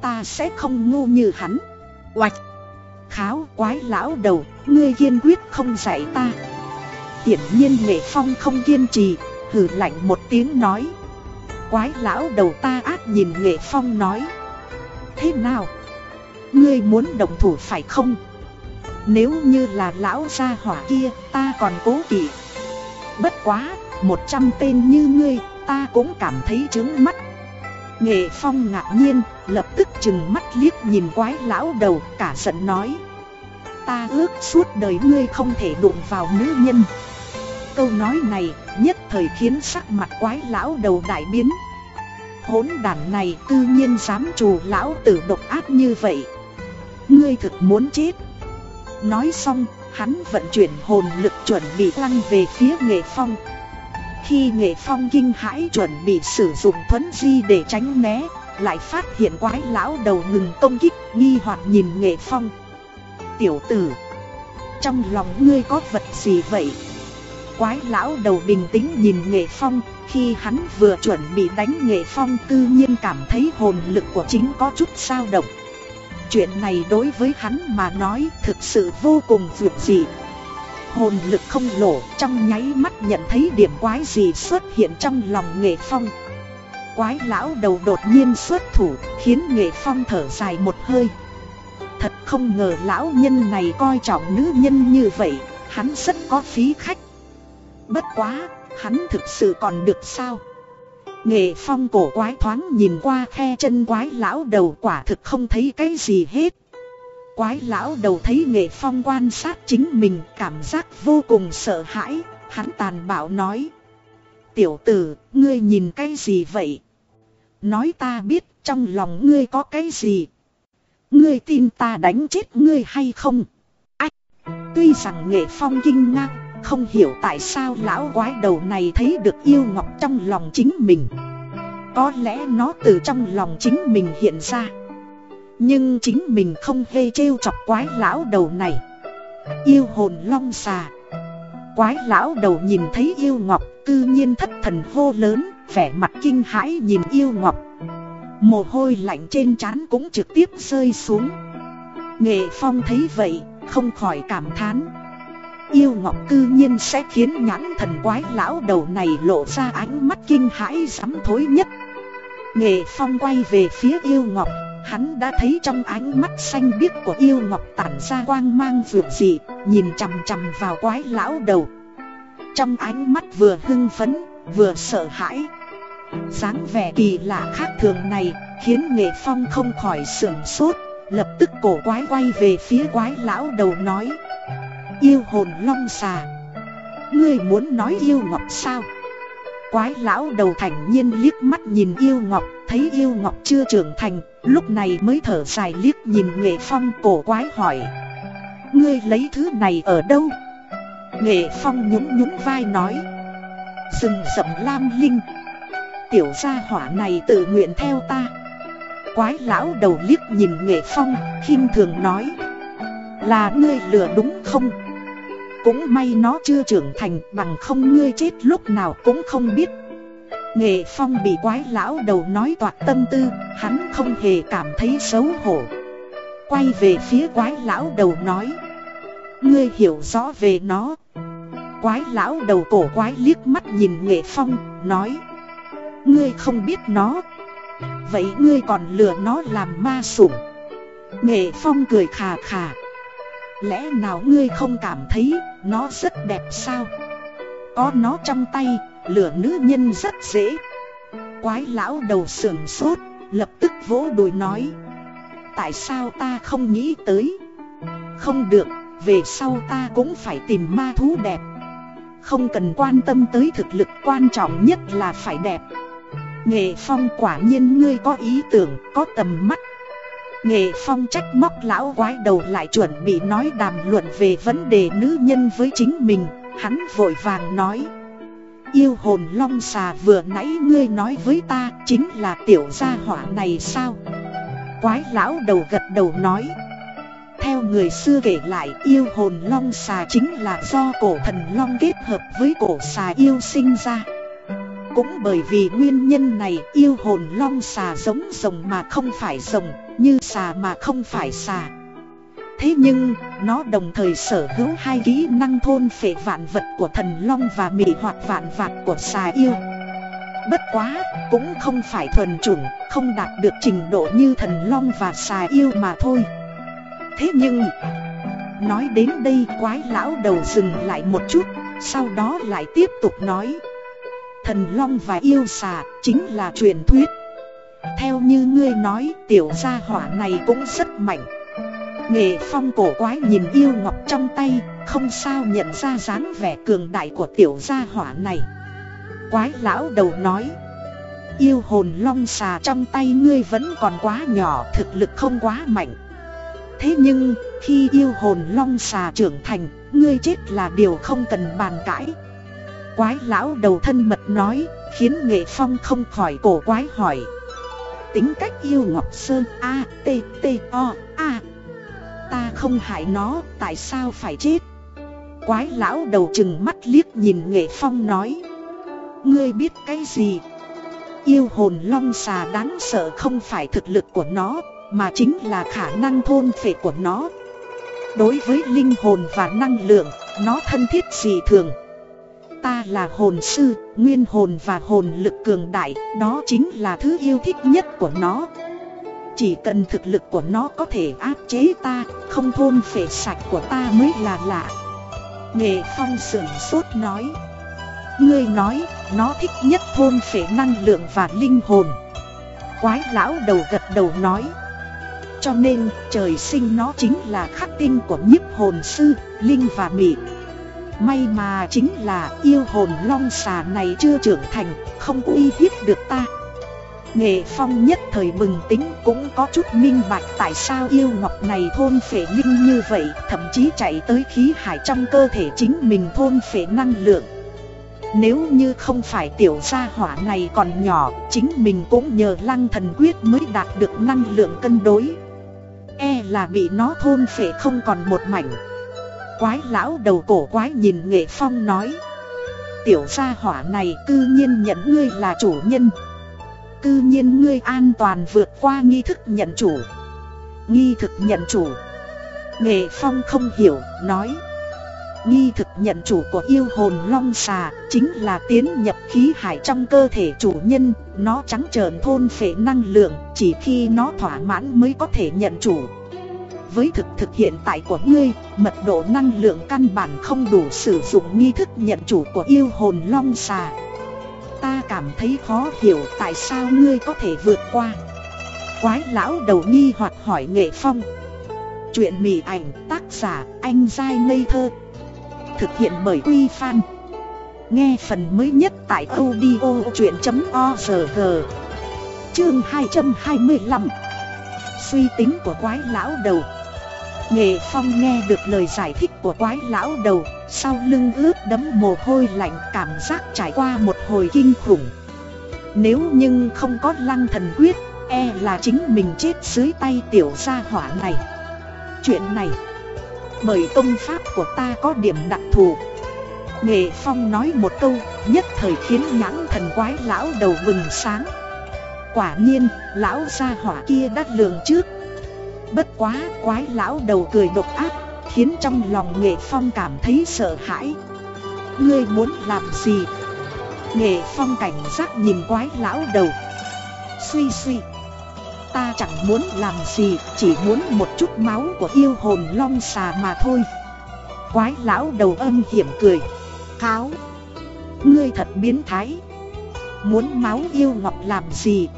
Ta sẽ không ngu như hắn. Oạch! Kháo quái lão đầu, Ngươi kiên quyết không dạy ta. Hiển nhiên Nghệ Phong không kiên trì Hử lạnh một tiếng nói. Quái lão đầu ta ác nhìn Nghệ Phong nói. Thế nào? Ngươi muốn đồng thủ phải không? Nếu như là lão gia hỏa kia ta còn cố kỵ. Bất quá, một trăm tên như ngươi ta cũng cảm thấy trướng mắt. Nghệ Phong ngạc nhiên, lập tức chừng mắt liếc nhìn quái lão đầu cả giận nói. Ta ước suốt đời ngươi không thể đụng vào nữ nhân. Câu nói này nhất thời khiến sắc mặt quái lão đầu đại biến. Hỗn đản này tự nhiên dám trù lão tử độc ác như vậy. Ngươi thực muốn chết. Nói xong, hắn vận chuyển hồn lực chuẩn bị lăng về phía nghệ phong. Khi nghệ phong kinh hãi chuẩn bị sử dụng thuấn di để tránh né Lại phát hiện quái lão đầu ngừng công kích nghi hoặc nhìn nghệ phong. Tiểu tử Trong lòng ngươi có vật gì vậy? Quái lão đầu bình tĩnh nhìn nghệ phong, Khi hắn vừa chuẩn bị đánh nghệ phong tự nhiên cảm thấy hồn lực của chính có chút sao động. Chuyện này đối với hắn mà nói thực sự vô cùng vượt dị. Hồn lực không lỗ trong nháy mắt nhận thấy điểm quái gì xuất hiện trong lòng nghệ phong. Quái lão đầu đột nhiên xuất thủ, khiến nghệ phong thở dài một hơi. Thật không ngờ lão nhân này coi trọng nữ nhân như vậy, Hắn rất có phí khách. Bất quá, hắn thực sự còn được sao Nghệ phong cổ quái thoáng nhìn qua khe chân quái lão đầu quả thực không thấy cái gì hết. Quái lão đầu thấy nghệ phong quan sát chính mình cảm giác vô cùng sợ hãi, hắn tàn bạo nói. Tiểu tử, ngươi nhìn cái gì vậy? Nói ta biết trong lòng ngươi có cái gì? Ngươi tin ta đánh chết ngươi hay không? Ách! Tuy rằng nghệ phong kinh ngạc không hiểu tại sao lão quái đầu này thấy được yêu ngọc trong lòng chính mình. Có lẽ nó từ trong lòng chính mình hiện ra. Nhưng chính mình không hề trêu chọc quái lão đầu này. Yêu hồn long xà. Quái lão đầu nhìn thấy yêu ngọc, Cư nhiên thất thần hô lớn, Vẻ mặt kinh hãi nhìn yêu ngọc. Mồ hôi lạnh trên trán cũng trực tiếp rơi xuống. Nghệ phong thấy vậy, Không khỏi cảm thán. Yêu ngọc cư nhiên sẽ khiến nhãn thần quái lão đầu này lộ ra ánh mắt kinh hãi sắm thối nhất. Nghệ phong quay về phía yêu ngọc, Hắn đã thấy trong ánh mắt xanh biếc của yêu ngọc tản ra quang mang vượt dị, Nhìn chằm chằm vào quái lão đầu. Trong ánh mắt vừa hưng phấn, vừa sợ hãi. Dáng vẻ kỳ lạ khác thường này khiến nghệ phong không khỏi sửng sốt, Lập tức cổ quái quay về phía quái lão đầu nói Yêu hồn long xà. Ngươi muốn nói yêu ngọc sao? Quái lão đầu thành nhiên liếc mắt nhìn yêu ngọc, Thấy yêu ngọc chưa trưởng thành, Lúc này mới thở dài liếc nhìn nghệ phong cổ quái hỏi. Ngươi lấy thứ này ở đâu? Nghệ phong nhún nhún vai nói. Rừng rậm lam linh. Tiểu gia hỏa này tự nguyện theo ta. Quái lão đầu liếc nhìn nghệ phong, khinh thường nói. Là ngươi lừa đúng không? Cũng may nó chưa trưởng thành, bằng không ngươi chết lúc nào cũng không biết. Nghệ Phong bị quái lão đầu nói toạc tâm tư, Hắn không hề cảm thấy xấu hổ. Quay về phía quái lão đầu nói, Ngươi hiểu rõ về nó. Quái lão đầu cổ quái liếc mắt nhìn Nghệ Phong, Nói, Ngươi không biết nó. Vậy ngươi còn lừa nó làm ma sủng. Nghệ Phong cười khà khà Lẽ nào ngươi không cảm thấy nó rất đẹp sao? Có nó trong tay lửa nữ nhân rất dễ. Quái lão đầu sườn sốt Lập tức vỗ đùi nói. Tại sao ta không nghĩ tới? Không được Về sau ta cũng phải tìm ma thú đẹp. Không cần quan tâm tới thực lực quan trọng nhất là phải đẹp. Nghệ Phong quả nhiên ngươi có ý tưởng, có tầm mắt. Nghệ Phong trách móc lão quái đầu lại chuẩn bị nói đàm luận về vấn đề nữ nhân với chính mình, Hắn vội vàng nói. Yêu hồn long xà vừa nãy ngươi nói với ta chính là tiểu gia hỏa này sao? Quái lão đầu gật đầu nói. Theo người xưa kể lại, yêu hồn long xà chính là do cổ thần long kết hợp với cổ xà yêu sinh ra. Cũng bởi vì nguyên nhân này yêu hồn long xà giống rồng mà không phải rồng Như xà mà không phải xà. Thế nhưng, nó đồng thời sở hữu hai kỹ năng thôn phệ vạn vật của thần long và mị hoạt vạn vạn của xà yêu. Bất quá, cũng không phải thuần chủng, không đạt được trình độ như thần long và xà yêu mà thôi. Thế nhưng, nói đến đây quái lão đầu dừng lại một chút, sau đó lại tiếp tục nói. Thần long và yêu xà chính là truyền thuyết. Theo như ngươi nói, tiểu gia hỏa này cũng rất mạnh. Nghệ phong cổ quái nhìn yêu ngọc trong tay Không sao nhận ra dáng vẻ cường đại của tiểu gia hỏa này. Quái lão đầu nói Yêu hồn long xà trong tay ngươi vẫn còn quá nhỏ Thực lực không quá mạnh. Thế nhưng khi yêu hồn long xà trưởng thành Ngươi chết là điều không cần bàn cãi. Quái lão đầu thân mật nói Khiến nghệ phong không khỏi cổ quái hỏi. Tính cách yêu ngọc sơn A T T O A. Ta không hại nó, tại sao phải chết? Quái lão đầu chừng mắt liếc nhìn nghệ phong nói. Ngươi biết cái gì? Yêu hồn long xà đáng sợ không phải thực lực của nó Mà chính là khả năng thôn phệ của nó. Đối với linh hồn và năng lượng Nó thân thiết gì thường? Ta là hồn sư, nguyên hồn và hồn lực cường đại Đó chính là thứ yêu thích nhất của nó. Chỉ cần thực lực của nó có thể áp chế ta Không thôn phệ sạch của ta mới là lạ. Nghệ phong sửng sốt nói Ngươi nói nó thích nhất thôn phệ năng lượng và linh hồn. Quái lão đầu gật đầu nói Cho nên trời sinh nó chính là khắc tinh của nhiếp hồn sư, linh và mị. May mà chính là yêu hồn long xà này chưa trưởng thành, không uy hiếp được ta. Nghệ Phong nhất thời bừng tính cũng có chút minh bạch tại sao yêu ngọc này thôn phệ linh như vậy Thậm chí chạy tới khí hải trong cơ thể chính mình thôn phệ năng lượng. Nếu như không phải tiểu gia hỏa này còn nhỏ Chính mình cũng nhờ lăng thần quyết mới đạt được năng lượng cân đối. E là bị nó thôn phệ không còn một mảnh. Quái lão đầu cổ quái nhìn Nghệ Phong nói. Tiểu gia hỏa này cư nhiên nhận ngươi là chủ nhân. Cư nhiên ngươi an toàn vượt qua nghi thức nhận chủ. Nghi thực nhận chủ. Nghệ Phong không hiểu, nói. Nghi thực nhận chủ của yêu hồn long xà Chính là tiến nhập khí hải trong cơ thể chủ nhân. Nó trắng trợn thôn phệ năng lượng Chỉ khi nó thỏa mãn mới có thể nhận chủ. Với thực thực hiện tại của ngươi, Mật độ năng lượng căn bản không đủ sử dụng nghi thức nhận chủ của yêu hồn long xà. Ta cảm thấy khó hiểu tại sao ngươi có thể vượt qua. Quái lão đầu nghi hoặc hỏi nghệ phong. Chuyện mỉ ảnh, tác giả, anh dai ngây thơ. Thực hiện bởi Quy Phan. Nghe phần mới nhất tại audio chuyện.org Chương 225 Suy tính của quái lão đầu. Nghệ Phong nghe được lời giải thích của quái lão đầu, sau lưng ướt đấm mồ hôi lạnh cảm giác trải qua một hồi kinh khủng. Nếu nhưng không có lăng thần quyết, e là chính mình chết dưới tay tiểu gia hỏa này. Chuyện này, bởi công pháp của ta có điểm đặc thù. Nghệ Phong nói một câu, nhất thời khiến nhãn thần quái lão đầu bừng sáng. Quả nhiên, lão gia hỏa kia đắt lường trước, Bất quá quái lão đầu cười độc ác, Khiến trong lòng nghệ phong cảm thấy sợ hãi. Ngươi muốn làm gì? Nghệ phong cảnh giác nhìn quái lão đầu. Suy suy. Ta chẳng muốn làm gì, Chỉ muốn một chút máu của yêu hồn long xà mà thôi. Quái lão đầu âm hiểm cười. Kháo. Ngươi thật biến thái. Muốn máu yêu ngọc làm gì?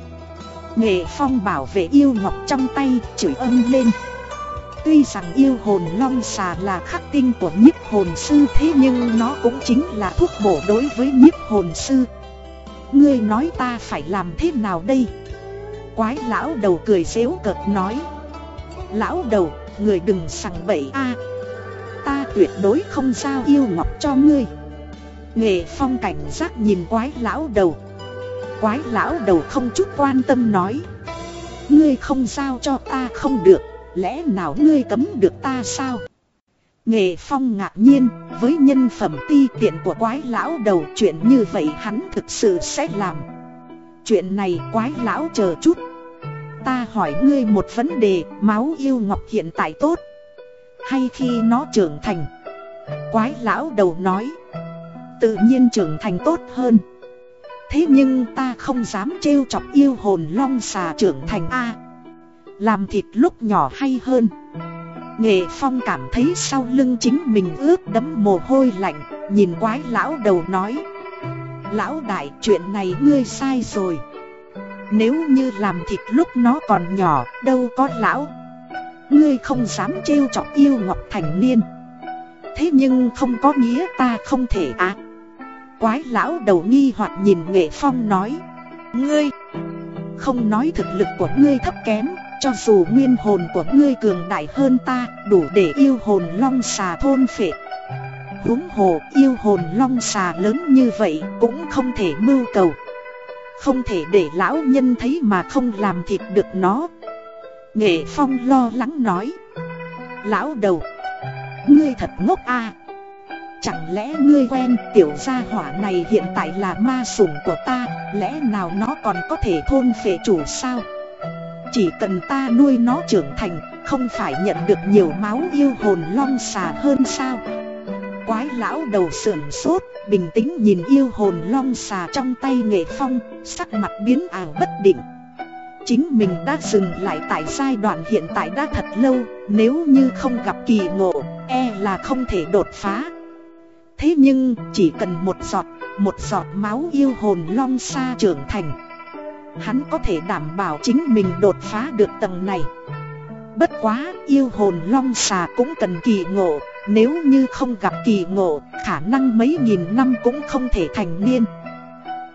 Nghệ Phong bảo vệ yêu ngọc trong tay chửi âm lên. Tuy rằng yêu hồn long xà là khắc tinh của nhiếp hồn sư thế nhưng nó cũng chính là thuốc bổ đối với nhiếp hồn sư. Ngươi nói ta phải làm thế nào đây? Quái lão đầu cười xéo cợt nói. Lão đầu, người đừng sằng bậy a. Ta tuyệt đối không giao yêu ngọc cho ngươi. Nghệ phong cảnh giác nhìn quái lão đầu. Quái lão đầu không chút quan tâm nói. Ngươi không giao cho ta không được, Lẽ nào ngươi cấm được ta sao? Nghệ phong ngạc nhiên, Với nhân phẩm ti tiện của quái lão đầu Chuyện như vậy hắn thực sự sẽ làm. Chuyện này quái lão chờ chút. Ta hỏi ngươi một vấn đề, Máu yêu ngọc hiện tại tốt Hay khi nó trưởng thành? Quái lão đầu nói, Tự nhiên trưởng thành tốt hơn. Thế nhưng ta không dám trêu chọc yêu hồn long xà trưởng thành A. Làm thịt lúc nhỏ hay hơn. Nghệ Phong cảm thấy sau lưng chính mình ướt đẫm mồ hôi lạnh, Nhìn quái lão đầu nói. Lão đại, chuyện này ngươi sai rồi. Nếu như làm thịt lúc nó còn nhỏ, đâu có lão. Ngươi không dám trêu chọc yêu Ngọc Thành Niên. Thế nhưng không có nghĩa ta không thể ác Quái lão đầu nghi hoặc nhìn Nghệ Phong nói. Ngươi, Không nói thực lực của ngươi thấp kém, Cho dù nguyên hồn của ngươi cường đại hơn ta, Đủ để yêu hồn long xà thôn phệ. Húng hồ, yêu hồn long xà lớn như vậy Cũng không thể mưu cầu. Không thể để lão nhân thấy mà không làm thịt được nó. Nghệ Phong lo lắng nói. Lão đầu, Ngươi thật ngốc a. Chẳng lẽ ngươi quen tiểu gia hỏa này hiện tại là ma sủng của ta, Lẽ nào nó còn có thể thôn phệ chủ sao? Chỉ cần ta nuôi nó trưởng thành, Không phải nhận được nhiều máu yêu hồn long xà hơn sao? Quái lão đầu sườn sốt, Bình tĩnh nhìn yêu hồn long xà trong tay nghệ phong, Sắc mặt biến ảo bất định. Chính mình đã dừng lại tại giai đoạn hiện tại đã thật lâu, Nếu như không gặp kỳ ngộ E là không thể đột phá. Thế nhưng chỉ cần một giọt, một giọt máu yêu hồn long xa trưởng thành. Hắn có thể đảm bảo chính mình đột phá được tầng này. Bất quá yêu hồn long xà cũng cần kỳ ngộ Nếu như không gặp kỳ ngộ khả năng mấy nghìn năm cũng không thể thành niên.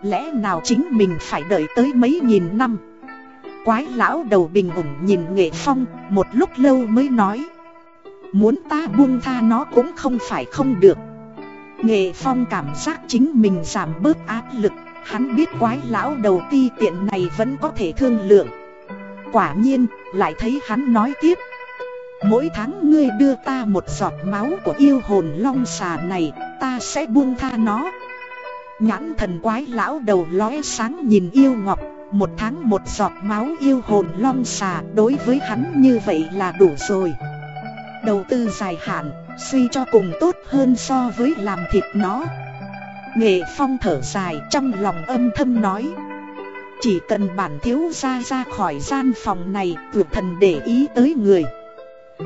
Lẽ nào chính mình phải đợi tới mấy nghìn năm? Quái lão đầu bình ủng nhìn nghệ phong Một lúc lâu mới nói. Muốn ta buông tha nó cũng không phải không được. Nghệ Phong cảm giác chính mình giảm bớt áp lực Hắn biết quái lão đầu ti tiện này vẫn có thể thương lượng. Quả nhiên, lại thấy hắn nói tiếp. Mỗi tháng ngươi đưa ta một giọt máu của yêu hồn long xà này Ta sẽ buông tha nó. Nhãn thần quái lão đầu lóe sáng nhìn yêu ngọc Một tháng một giọt máu yêu hồn long xà Đối với hắn như vậy là đủ rồi. Đầu tư dài hạn Suy cho cùng tốt hơn so với làm thịt nó. Nghệ phong thở dài trong lòng âm thâm nói, Chỉ cần bản thiếu ra ra khỏi gian phòng này Vượt thần để ý tới người.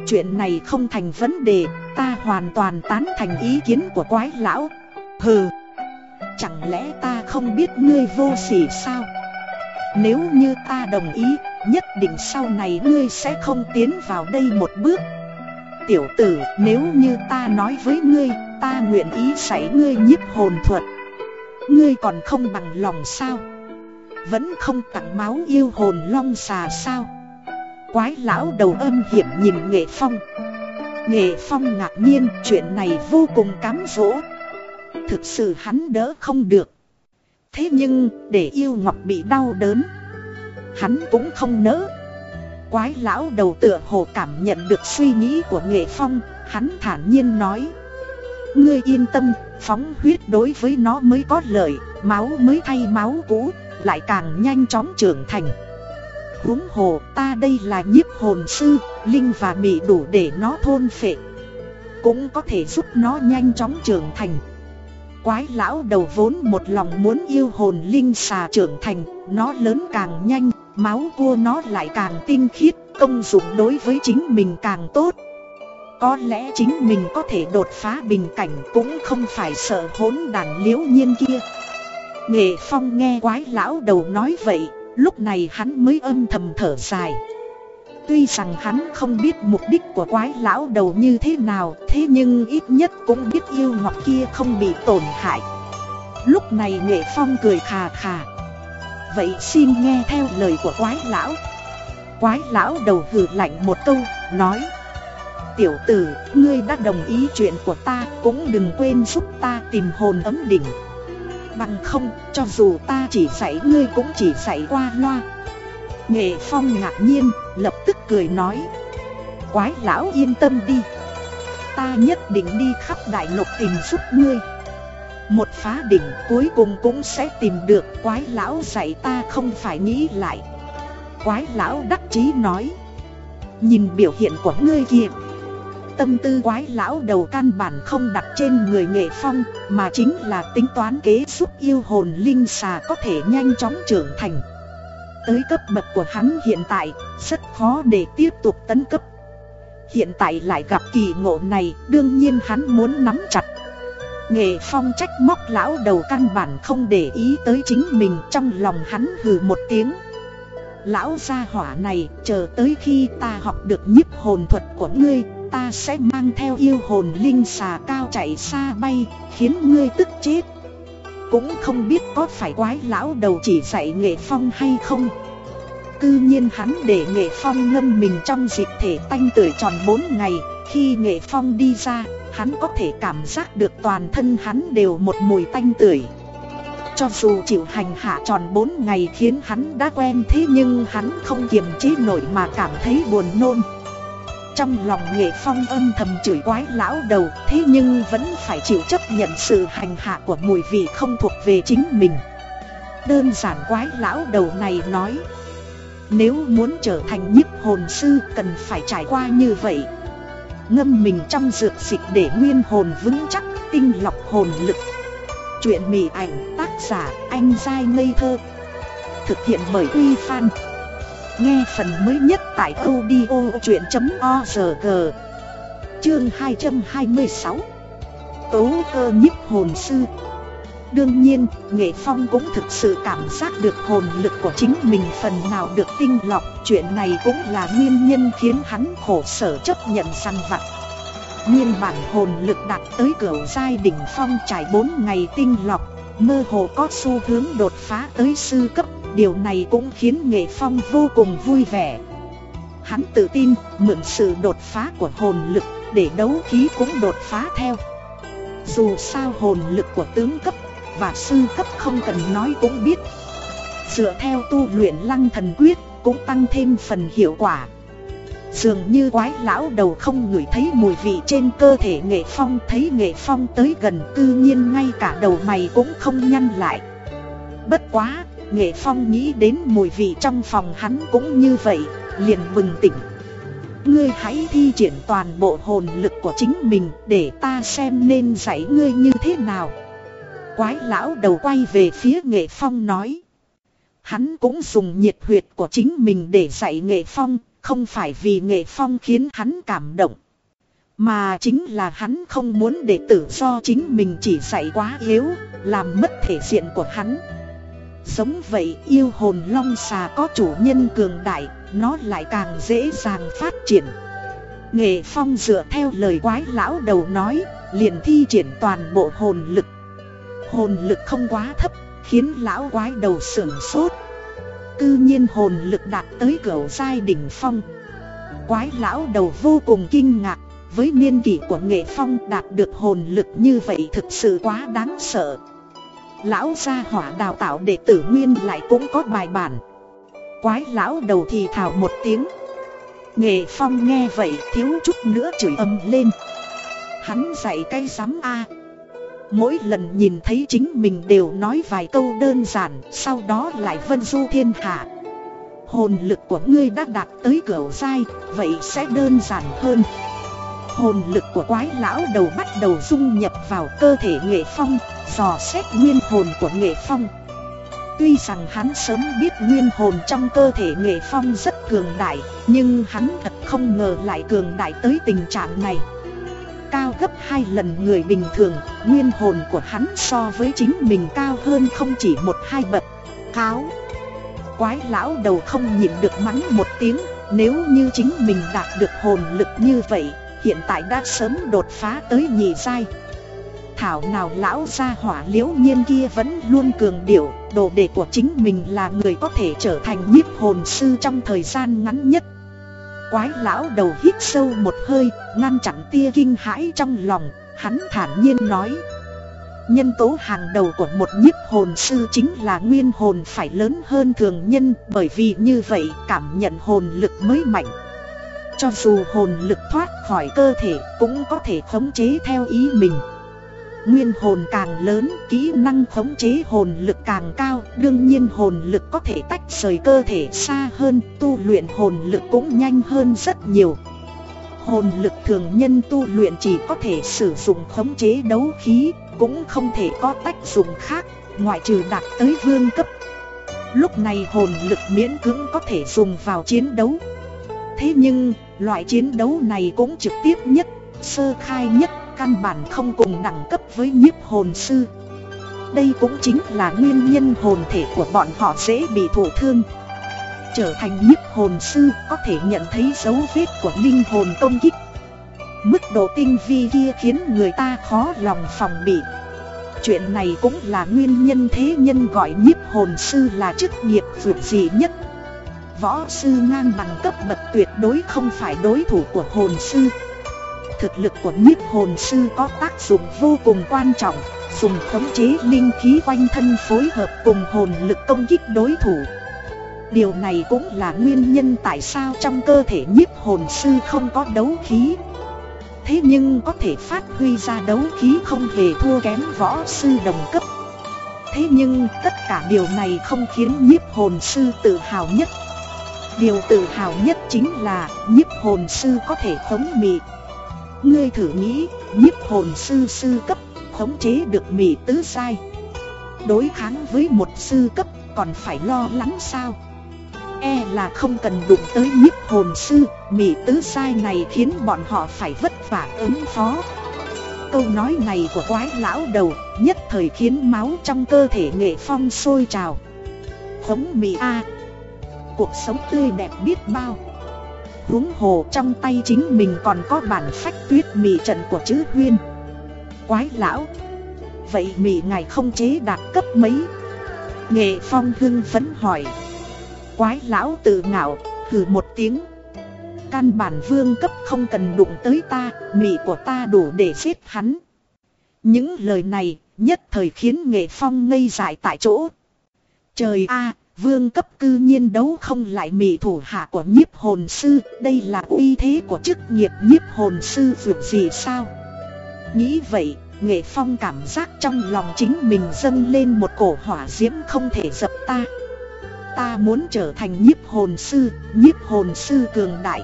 Chuyện này không thành vấn đề, Ta hoàn toàn tán thành ý kiến của quái lão. Hừ, Chẳng lẽ ta không biết ngươi vô sỉ sao? Nếu như ta đồng ý, Nhất định sau này ngươi sẽ không tiến vào đây một bước. Tiểu tử, nếu như ta nói với ngươi, Ta nguyện ý xảy ngươi nhiếp hồn thuật. Ngươi còn không bằng lòng sao? Vẫn không tặng máu yêu hồn long xà sao? Quái lão đầu âm hiểm nhìn nghệ phong. Nghệ phong ngạc nhiên, chuyện này vô cùng cám dỗ. Thực sự hắn đỡ không được. Thế nhưng, để yêu ngọc bị đau đớn, Hắn cũng không nỡ quái lão đầu tựa hồ cảm nhận được suy nghĩ của nghệ phong Hắn thản nhiên nói. Ngươi yên tâm, phóng huyết đối với nó mới có lợi Máu mới thay máu cũ, lại càng nhanh chóng trưởng thành. Húng hồ ta đây là nhiếp hồn sư, linh và mị đủ để nó thôn phệ. Cũng có thể giúp nó nhanh chóng trưởng thành. Quái lão đầu vốn một lòng muốn yêu hồn linh xà trưởng thành Nó lớn càng nhanh Máu cua nó lại càng tinh khiết, công dụng đối với chính mình càng tốt. Có lẽ chính mình có thể đột phá bình cảnh cũng không phải sợ hỗn đàn liễu nhiên kia. Nghệ Phong nghe quái lão đầu nói vậy, lúc này hắn mới âm thầm thở dài. Tuy rằng hắn không biết mục đích của quái lão đầu như thế nào Thế nhưng ít nhất cũng biết yêu ngọc kia không bị tổn hại Lúc này nghệ phong cười khà khà Vậy xin nghe theo lời của quái lão. Quái lão đầu hừ lạnh một câu, nói Tiểu tử, ngươi đã đồng ý chuyện của ta Cũng đừng quên giúp ta tìm hồn ấm đỉnh. Bằng không, cho dù ta chỉ dạy ngươi cũng chỉ dạy qua loa. Nghệ Phong ngạc nhiên, lập tức cười nói Quái lão yên tâm đi. Ta nhất định đi khắp đại lục tìm giúp ngươi. Một phá đỉnh cuối cùng cũng sẽ tìm được. Quái lão dạy ta không phải nghĩ lại. Quái lão đắc chí nói. Nhìn biểu hiện của ngươi kia Tâm tư quái lão đầu căn bản không đặt trên người nghệ phong, Mà chính là tính toán kế giúp yêu hồn linh xà có thể nhanh chóng trưởng thành. Tới cấp bậc của hắn hiện tại, rất khó để tiếp tục tấn cấp. Hiện tại lại gặp kỳ ngộ này, đương nhiên hắn muốn nắm chặt Nghệ phong trách móc lão đầu căn bản không để ý tới chính mình, trong lòng hắn hừ một tiếng. Lão gia hỏa này, chờ tới khi ta học được nhiếp hồn thuật của ngươi, Ta sẽ mang theo yêu hồn linh xà cao chạy xa bay, Khiến ngươi tức chết. Cũng không biết có phải quái lão đầu chỉ dạy nghệ phong hay không. Cư nhiên hắn để nghệ phong ngâm mình trong dịp thể tanh tuổi tròn 4 ngày, Khi nghệ phong đi ra Hắn có thể cảm giác được toàn thân hắn đều một mùi tanh tưởi. Cho dù chịu hành hạ tròn 4 ngày khiến hắn đã quen thế nhưng hắn không kiềm chế nổi mà cảm thấy buồn nôn. Trong lòng nghệ phong âm thầm chửi quái lão đầu, Thế nhưng vẫn phải chịu chấp nhận sự hành hạ của mùi vị không thuộc về chính mình. Đơn giản quái lão đầu này nói, Nếu muốn trở thành nhiếp hồn sư, cần phải trải qua như vậy. Ngâm mình trong dược dịch để nguyên hồn vững chắc, tinh lọc hồn lực. Chuyện mỉ ảnh tác giả anh dai ngây thơ. Thực hiện bởi Uy Fan Nghe phần mới nhất tại audio chuyện.org Chương 226 Tố cơ nhiếp hồn sư. Đương nhiên, Nghệ Phong cũng thực sự cảm giác được hồn lực của chính mình phần nào được tinh lọc. Chuyện này cũng là nguyên nhân khiến hắn khổ sở chấp nhận săn vặt. Nguyên bản hồn lực đạt tới cửa giai đỉnh phong trải 4 ngày tinh lọc Mơ hồ có xu hướng đột phá tới sư cấp. Điều này cũng khiến nghệ phong vô cùng vui vẻ. Hắn tự tin mượn sự đột phá của hồn lực để đấu khí cũng đột phá theo. Dù sao hồn lực của tướng cấp và sư cấp không cần nói cũng biết. Dựa theo tu luyện lăng thần quyết cũng tăng thêm phần hiệu quả. Dường như quái lão đầu không ngửi thấy mùi vị trên cơ thể nghệ phong Thấy nghệ phong tới gần cư nhiên ngay cả đầu mày cũng không nhăn lại. Bất quá, nghệ phong nghĩ đến mùi vị trong phòng hắn cũng như vậy, liền bừng tỉnh. Ngươi hãy thi triển toàn bộ hồn lực của chính mình để ta xem nên dạy ngươi như thế nào. Quái lão đầu quay về phía nghệ phong nói. Hắn cũng dùng nhiệt huyệt của chính mình để dạy nghệ phong, không phải vì nghệ phong khiến hắn cảm động, Mà chính là hắn không muốn để tử do chính mình chỉ dạy quá yếu, Làm mất thể diện của hắn. Giống vậy, yêu hồn long xà có chủ nhân cường đại, Nó lại càng dễ dàng phát triển. Nghệ phong dựa theo lời quái lão đầu nói, Liền thi triển toàn bộ hồn lực. Hồn lực không quá thấp, Khiến lão quái đầu sưởng sốt. Cư nhiên hồn lực đạt tới cửa giai đỉnh phong. Quái lão đầu vô cùng kinh ngạc, Với niên kỷ của nghệ phong đạt được hồn lực như vậy thực sự quá đáng sợ. Lão gia hỏa đào tạo đệ tử nguyên lại cũng có bài bản. Quái lão đầu thì thảo một tiếng. Nghệ phong nghe vậy thiếu chút nữa chửi ầm lên. Hắn dạy cây sắm A Mỗi lần nhìn thấy chính mình đều nói vài câu đơn giản, Sau đó lại vân du thiên hạ. Hồn lực của ngươi đã đạt tới cửa dai Vậy sẽ đơn giản hơn. Hồn lực của quái lão đầu bắt đầu dung nhập vào cơ thể nghệ phong, Dò xét nguyên hồn của nghệ phong. Tuy rằng hắn sớm biết nguyên hồn trong cơ thể nghệ phong rất cường đại, Nhưng hắn thật không ngờ lại cường đại tới tình trạng này cao gấp hai lần người bình thường Nguyên hồn của hắn so với chính mình cao hơn không chỉ một hai bậc Cáo Quái lão đầu không nhịn được mắng một tiếng Nếu như chính mình đạt được hồn lực như vậy, hiện tại đã sớm đột phá tới nhị giai. Thảo nào lão gia hỏa liễu nhiên kia vẫn luôn cường điệu, đồ đệ của chính mình là người có thể trở thành nhiếp hồn sư trong thời gian ngắn nhất. Quái lão đầu hít sâu một hơi, ngăn chặn tia kinh hãi trong lòng, hắn thản nhiên nói. Nhân tố hàng đầu của một nhiếp hồn sư chính là nguyên hồn phải lớn hơn thường nhân Bởi vì như vậy cảm nhận hồn lực mới mạnh Cho dù hồn lực thoát khỏi cơ thể cũng có thể khống chế theo ý mình Nguyên hồn càng lớn, kỹ năng khống chế hồn lực càng cao Đương nhiên hồn lực có thể tách rời cơ thể xa hơn Tu luyện hồn lực cũng nhanh hơn rất nhiều Hồn lực thường nhân tu luyện chỉ có thể sử dụng khống chế đấu khí cũng không thể có tác dụng khác, ngoại trừ đạt tới vương cấp. Lúc này hồn lực miễn cưỡng có thể dùng vào chiến đấu. Thế nhưng, loại chiến đấu này cũng trực tiếp nhất, sơ khai nhất, căn bản không cùng đẳng cấp với nhiếp hồn sư. Đây cũng chính là nguyên nhân hồn thể của bọn họ dễ bị thổ thương. Trở thành nhiếp hồn sư có thể nhận thấy dấu vết của linh hồn công kích Mức độ tinh vi kia khiến người ta khó lòng phòng bị Chuyện này cũng là nguyên nhân thế nhân gọi nhiếp hồn sư là chức nghiệp vượt gì nhất Võ sư ngang bằng cấp bậc tuyệt đối không phải đối thủ của hồn sư Thực lực của nhiếp hồn sư có tác dụng vô cùng quan trọng, Dùng khống chế linh khí quanh thân phối hợp cùng hồn lực công kích đối thủ. Điều này cũng là nguyên nhân tại sao trong cơ thể nhiếp hồn sư không có đấu khí. Thế nhưng có thể phát huy ra đấu khí không hề thua kém võ sư đồng cấp. Thế nhưng tất cả điều này không khiến nhiếp hồn sư tự hào nhất. Điều tự hào nhất chính là nhiếp hồn sư có thể khống mị. Ngươi thử nghĩ, nhiếp hồn sư sư cấp, khống chế được mị tứ sai. Đối kháng với một sư cấp, còn phải lo lắng sao? E là không cần đụng tới nhiếp hồn sư, Mị tứ sai này khiến bọn họ phải vất vả ứng phó. Câu nói này của quái lão đầu, Nhất thời khiến máu trong cơ thể nghệ phong sôi trào. Khống mỉ A. Cuộc sống tươi đẹp biết bao huống hồ trong tay chính mình còn có bản phách tuyết mị trận của chữ huyên. Quái lão. Vậy mị ngài không chế đạt cấp mấy? Nghệ phong hưng phấn hỏi. Quái lão tự ngạo, hừ một tiếng. Căn bản vương cấp không cần đụng tới ta, mị của ta đủ để giết hắn. Những lời này nhất thời khiến nghệ phong ngây dại tại chỗ. Trời a vương cấp cư nhiên đấu không lại mị thủ hạ của nhiếp hồn sư Đây là uy thế của chức nghiệp nhiếp hồn sư vượt gì sao? Nghĩ vậy, nghệ phong cảm giác trong lòng chính mình dâng lên một cổ hỏa diễm không thể dập ta. Ta muốn trở thành nhiếp hồn sư, nhiếp hồn sư cường đại.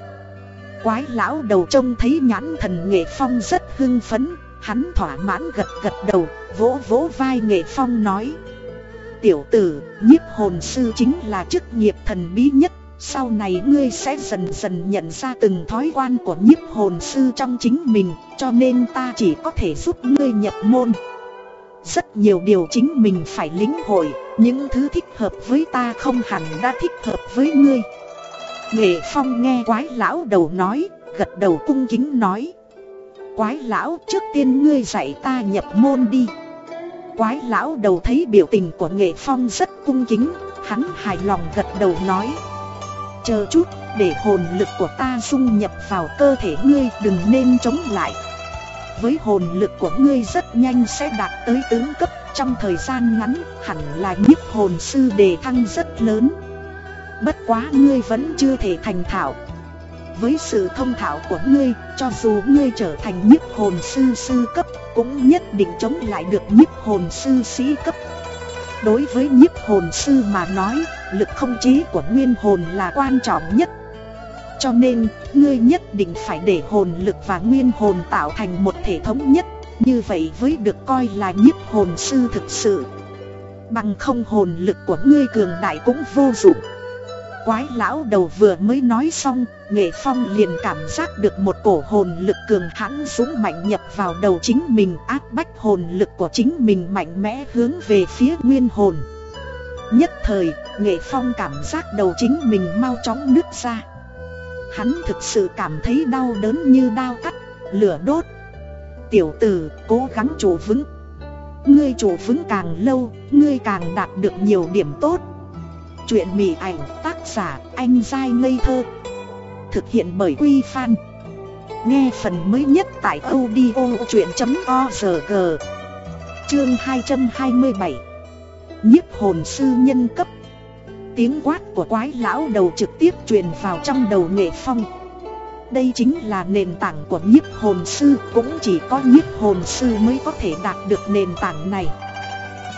Quái lão đầu trông thấy nhãn thần nghệ phong rất hưng phấn Hắn thỏa mãn gật gật đầu, vỗ vỗ vai nghệ phong nói Tiểu tử, nhiếp hồn sư chính là chức nghiệp thần bí nhất. Sau này ngươi sẽ dần dần nhận ra từng thói quan của nhiếp hồn sư trong chính mình Cho nên ta chỉ có thể giúp ngươi nhập môn. Rất nhiều điều chính mình phải lĩnh hội Những thứ thích hợp với ta không hẳn đã thích hợp với ngươi. Nghệ Phong nghe quái lão đầu nói Gật đầu cung kính nói Quái lão trước tiên ngươi dạy ta nhập môn đi. Quái lão đầu thấy biểu tình của Nghệ Phong rất cung kính, Hắn hài lòng gật đầu nói, Chờ chút, để hồn lực của ta dung nhập vào cơ thể ngươi, đừng nên chống lại. Với hồn lực của ngươi rất nhanh sẽ đạt tới tướng cấp, trong thời gian ngắn, hẳn là nhiếp hồn sư đề thăng rất lớn. Bất quá ngươi vẫn chưa thể thành thạo với sự thông thạo của ngươi, cho dù ngươi trở thành nhiếp hồn sư sư cấp Cũng nhất định chống lại được nhiếp hồn sư sĩ cấp. Đối với nhiếp hồn sư mà nói, lực không chế của nguyên hồn là quan trọng nhất. Cho nên, ngươi nhất định phải để hồn lực và nguyên hồn tạo thành một thể thống nhất Như vậy với được coi là nhiếp hồn sư thực sự. Bằng không hồn lực của ngươi cường đại cũng vô dụng. Quái lão đầu vừa mới nói xong Nghệ Phong liền cảm giác được một cổ hồn lực cường hãn dũng mạnh nhập vào đầu chính mình áp bách hồn lực của chính mình mạnh mẽ hướng về phía nguyên hồn. Nhất thời, Nghệ Phong cảm giác đầu chính mình mau chóng nứt ra. Hắn thực sự cảm thấy đau đớn như đau cắt, lửa đốt. Tiểu tử, cố gắng chủ vững. Ngươi chủ vững càng lâu, ngươi càng đạt được nhiều điểm tốt. Chuyện mỉ ảnh tác giả anh dai ngây thơ, Thực hiện bởi Quy Phan. Nghe phần mới nhất tại audio chuyện.org Chương 227 nhiếp hồn sư nhân cấp. Tiếng quát của quái lão đầu trực tiếp truyền vào trong đầu nghệ phong. Đây chính là nền tảng của nhiếp hồn sư, Cũng chỉ có nhiếp hồn sư mới có thể đạt được nền tảng này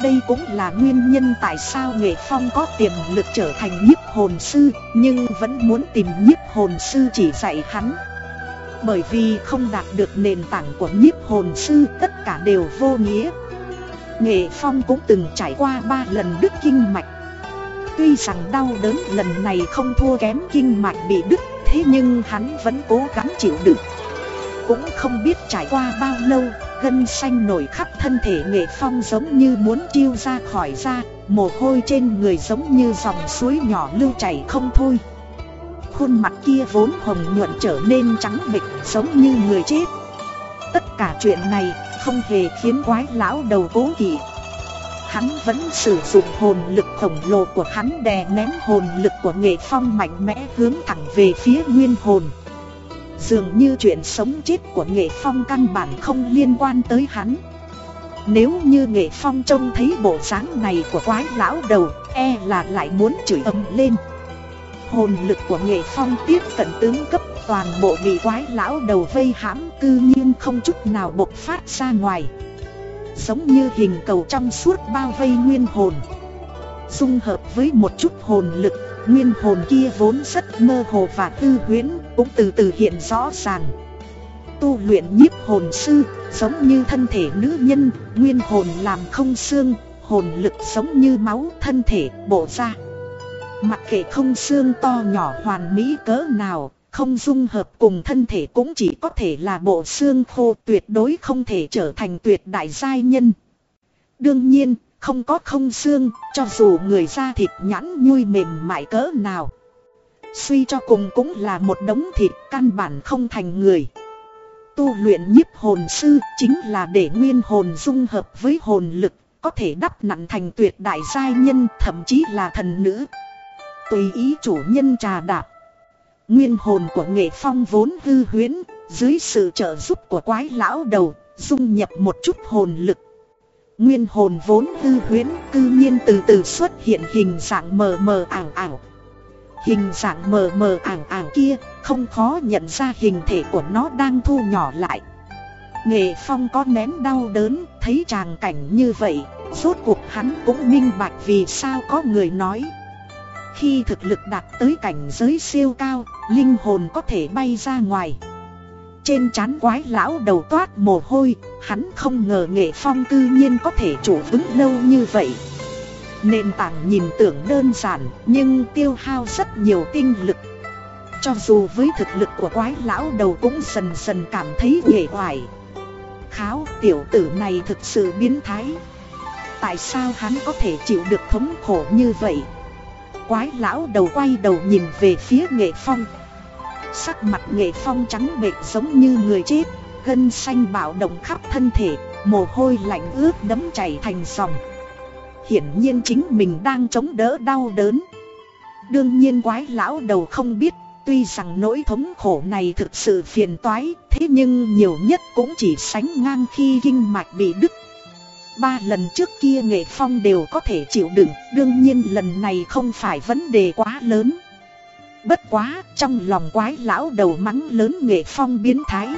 đây cũng là nguyên nhân tại sao Nghệ Phong có tiềm lực trở thành nhiếp hồn sư, Nhưng vẫn muốn tìm nhiếp hồn sư chỉ dạy hắn. Bởi vì không đạt được nền tảng của nhiếp hồn sư, tất cả đều vô nghĩa. Nghệ Phong cũng từng trải qua 3 lần đứt kinh mạch. Tuy rằng đau đớn lần này không thua kém kinh mạch bị đứt Thế nhưng hắn vẫn cố gắng chịu đựng. Cũng không biết trải qua bao lâu Gân xanh nổi khắp thân thể nghệ phong giống như muốn chiêu ra khỏi da, Mồ hôi trên người giống như dòng suối nhỏ lưu chảy không thôi. Khuôn mặt kia vốn hồng nhuận trở nên trắng bịch giống như người chết. Tất cả chuyện này không hề khiến quái lão đầu cố kỵ. Hắn vẫn sử dụng hồn lực khổng lồ của hắn đè nén hồn lực của nghệ phong mạnh mẽ hướng thẳng về phía nguyên hồn. Dường như chuyện sống chết của nghệ phong căn bản không liên quan tới hắn. Nếu như nghệ phong trông thấy bộ dáng này của quái lão đầu E là lại muốn chửi ầm lên. Hồn lực của nghệ phong tiếp cận tướng cấp toàn bộ bị quái lão đầu vây hãm cư nhiên không chút nào bộc phát ra ngoài. Giống như hình cầu trong suốt bao vây nguyên hồn. Dung hợp với một chút hồn lực Nguyên hồn kia vốn rất mơ hồ và tư huyễn Cũng từ từ hiện rõ ràng Tu luyện nhiếp hồn sư Giống như thân thể nữ nhân Nguyên hồn làm không xương Hồn lực giống như máu thân thể bộ ra Mặc kệ không xương to nhỏ hoàn mỹ cỡ nào không dung hợp cùng thân thể cũng chỉ có thể là bộ xương khô tuyệt đối không thể trở thành tuyệt đại giai nhân. Đương nhiên, không có không xương, cho dù người da thịt nhẵn nhui mềm mại cỡ nào. Suy cho cùng cũng là một đống thịt căn bản không thành người. Tu luyện nhiếp hồn sư chính là để nguyên hồn dung hợp với hồn lực, có thể đắp nặng thành tuyệt đại giai nhân thậm chí là thần nữ. Tùy ý chủ nhân trà đạp. Nguyên hồn của nghệ phong vốn hư huyễn, dưới sự trợ giúp của quái lão đầu, dung nhập một chút hồn lực. Nguyên hồn vốn hư huyễn, cư nhiên từ từ xuất hiện hình dạng mờ mờ ảo ảo. Hình dạng mờ mờ ảo ảo kia, không khó nhận ra hình thể của nó đang thu nhỏ lại. Nghệ Phong có nén đau đớn, thấy tràng cảnh như vậy, rốt cuộc hắn cũng minh bạch vì sao có người nói. Khi thực lực đạt tới cảnh giới siêu cao, linh hồn có thể bay ra ngoài. Trên chán quái lão đầu toát mồ hôi, hắn không ngờ nghệ phong cư nhiên có thể chủ vững lâu như vậy. Nền tảng nhìn tưởng đơn giản, nhưng tiêu hao rất nhiều tinh lực. Cho dù với thực lực của quái lão đầu cũng dần dần cảm thấy uể oải. Kháo tiểu tử này thực sự biến thái. Tại sao hắn có thể chịu được thống khổ như vậy? quái lão đầu quay đầu nhìn về phía nghệ phong Sắc mặt nghệ phong trắng bệch giống như người chết, Gân xanh bạo động khắp thân thể, Mồ hôi lạnh ướt đấm chảy thành dòng. Hiển nhiên chính mình đang chống đỡ đau đớn. Đương nhiên quái lão đầu không biết, Tuy rằng nỗi thống khổ này thực sự phiền toái, Thế nhưng nhiều nhất cũng chỉ sánh ngang khi kinh mạch bị đứt. Ba lần trước kia nghệ phong đều có thể chịu đựng, Đương nhiên lần này không phải vấn đề quá lớn. Bất quá, trong lòng quái lão đầu mắng lớn nghệ phong biến thái.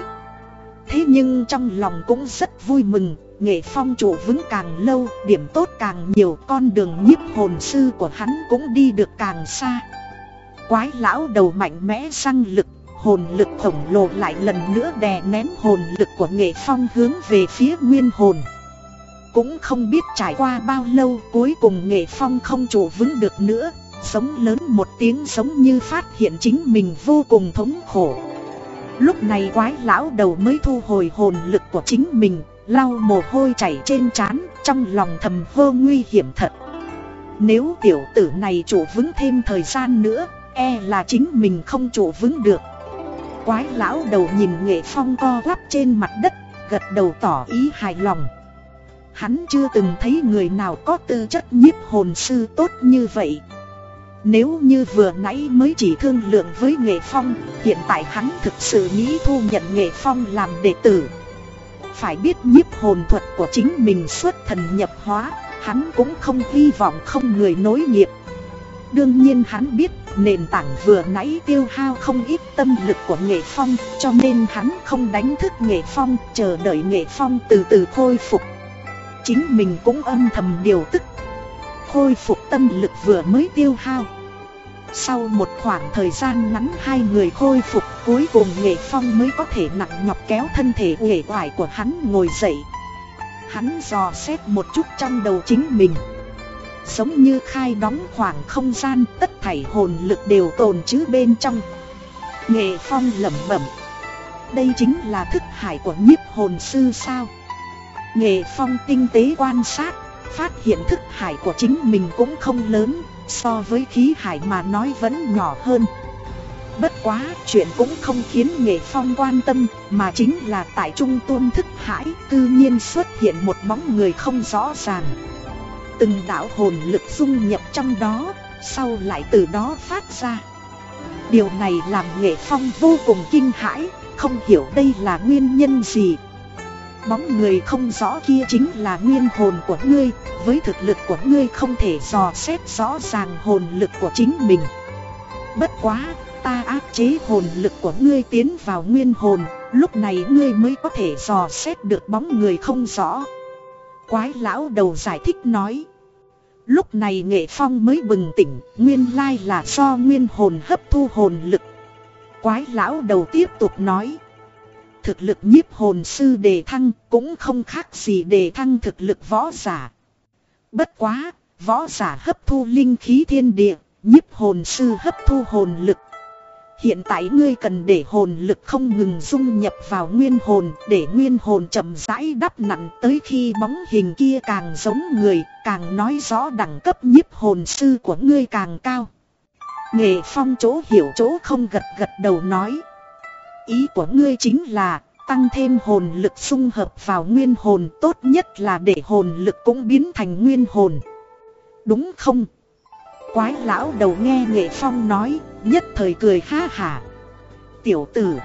Thế nhưng trong lòng cũng rất vui mừng, Nghệ phong trụ vững càng lâu, Điểm tốt càng nhiều, Con đường nhiếp hồn sư của hắn cũng đi được càng xa. Quái lão đầu mạnh mẽ răng lực, Hồn lực khổng lồ lại lần nữa đè nén hồn lực của nghệ phong hướng về phía nguyên hồn. Cũng không biết trải qua bao lâu, cuối cùng nghệ phong không trụ vững được nữa. Sống lớn một tiếng giống như phát hiện chính mình vô cùng thống khổ. Lúc này quái lão đầu mới thu hồi hồn lực của chính mình, Lau mồ hôi chảy trên trán, Trong lòng thầm hơ nguy hiểm thật. Nếu tiểu tử này trụ vững thêm thời gian nữa E là chính mình không trụ vững được. Quái lão đầu nhìn nghệ phong co lắp trên mặt đất, Gật đầu tỏ ý hài lòng. Hắn chưa từng thấy người nào có tư chất nhiếp hồn sư tốt như vậy. Nếu như vừa nãy mới chỉ thương lượng với nghệ phong, Hiện tại hắn thực sự nghĩ thu nhận nghệ phong làm đệ tử. Phải biết nhiếp hồn thuật của chính mình xuất thần nhập hóa, Hắn cũng không hy vọng không người nối nghiệp. Đương nhiên hắn biết nền tảng vừa nãy tiêu hao không ít tâm lực của nghệ phong, Cho nên hắn không đánh thức nghệ phong, Chờ đợi nghệ phong từ từ khôi phục. Chính mình cũng âm thầm điều tức Khôi phục tâm lực vừa mới tiêu hao. Sau một khoảng thời gian ngắn hai người khôi phục, Cuối cùng nghệ phong mới có thể nặng nhọc kéo thân thể uể oải của hắn ngồi dậy. Hắn dò xét một chút trong đầu chính mình. Giống như khai đóng khoảng không gian, Tất thảy hồn lực đều tồn chứ bên trong. Nghệ phong lẩm bẩm, Đây chính là thức hải của nhiếp hồn sư sao? Nghệ phong tinh tế quan sát Phát hiện thức hải của chính mình cũng không lớn, So với khí hải mà nói vẫn nhỏ hơn. Bất quá, chuyện cũng không khiến Nghệ Phong quan tâm, Mà chính là tại trung tuôn thức hải Cư nhiên xuất hiện một bóng người không rõ ràng. Từng đạo hồn lực dung nhập trong đó, Sau lại từ đó phát ra. Điều này làm Nghệ Phong vô cùng kinh hãi, Không hiểu đây là nguyên nhân gì. Bóng người không rõ kia chính là nguyên hồn của ngươi. Với thực lực của ngươi không thể dò xét rõ ràng hồn lực của chính mình. Bất quá, ta áp chế hồn lực của ngươi tiến vào nguyên hồn. Lúc này ngươi mới có thể dò xét được bóng người không rõ. Quái lão đầu giải thích nói. Lúc này nghệ phong mới bừng tỉnh Nguyên lai là do nguyên hồn hấp thu hồn lực. Quái lão đầu tiếp tục nói thực lực nhiếp hồn sư đề thăng cũng không khác gì đề thăng thực lực võ giả. Bất quá, võ giả hấp thu linh khí thiên địa, nhiếp hồn sư hấp thu hồn lực. Hiện tại ngươi cần để hồn lực không ngừng dung nhập vào nguyên hồn để nguyên hồn chậm rãi đắp nặng tới khi bóng hình kia càng giống người, càng nói rõ đẳng cấp nhiếp hồn sư của ngươi càng cao. Nghệ phong chỗ hiểu chỗ không gật gật đầu nói. Ý của ngươi chính là tăng thêm hồn lực xung hợp vào nguyên hồn tốt nhất là để hồn lực cũng biến thành nguyên hồn. Đúng không? Quái lão đầu nghe nghệ phong nói, nhất thời cười ha hả. Tiểu tử,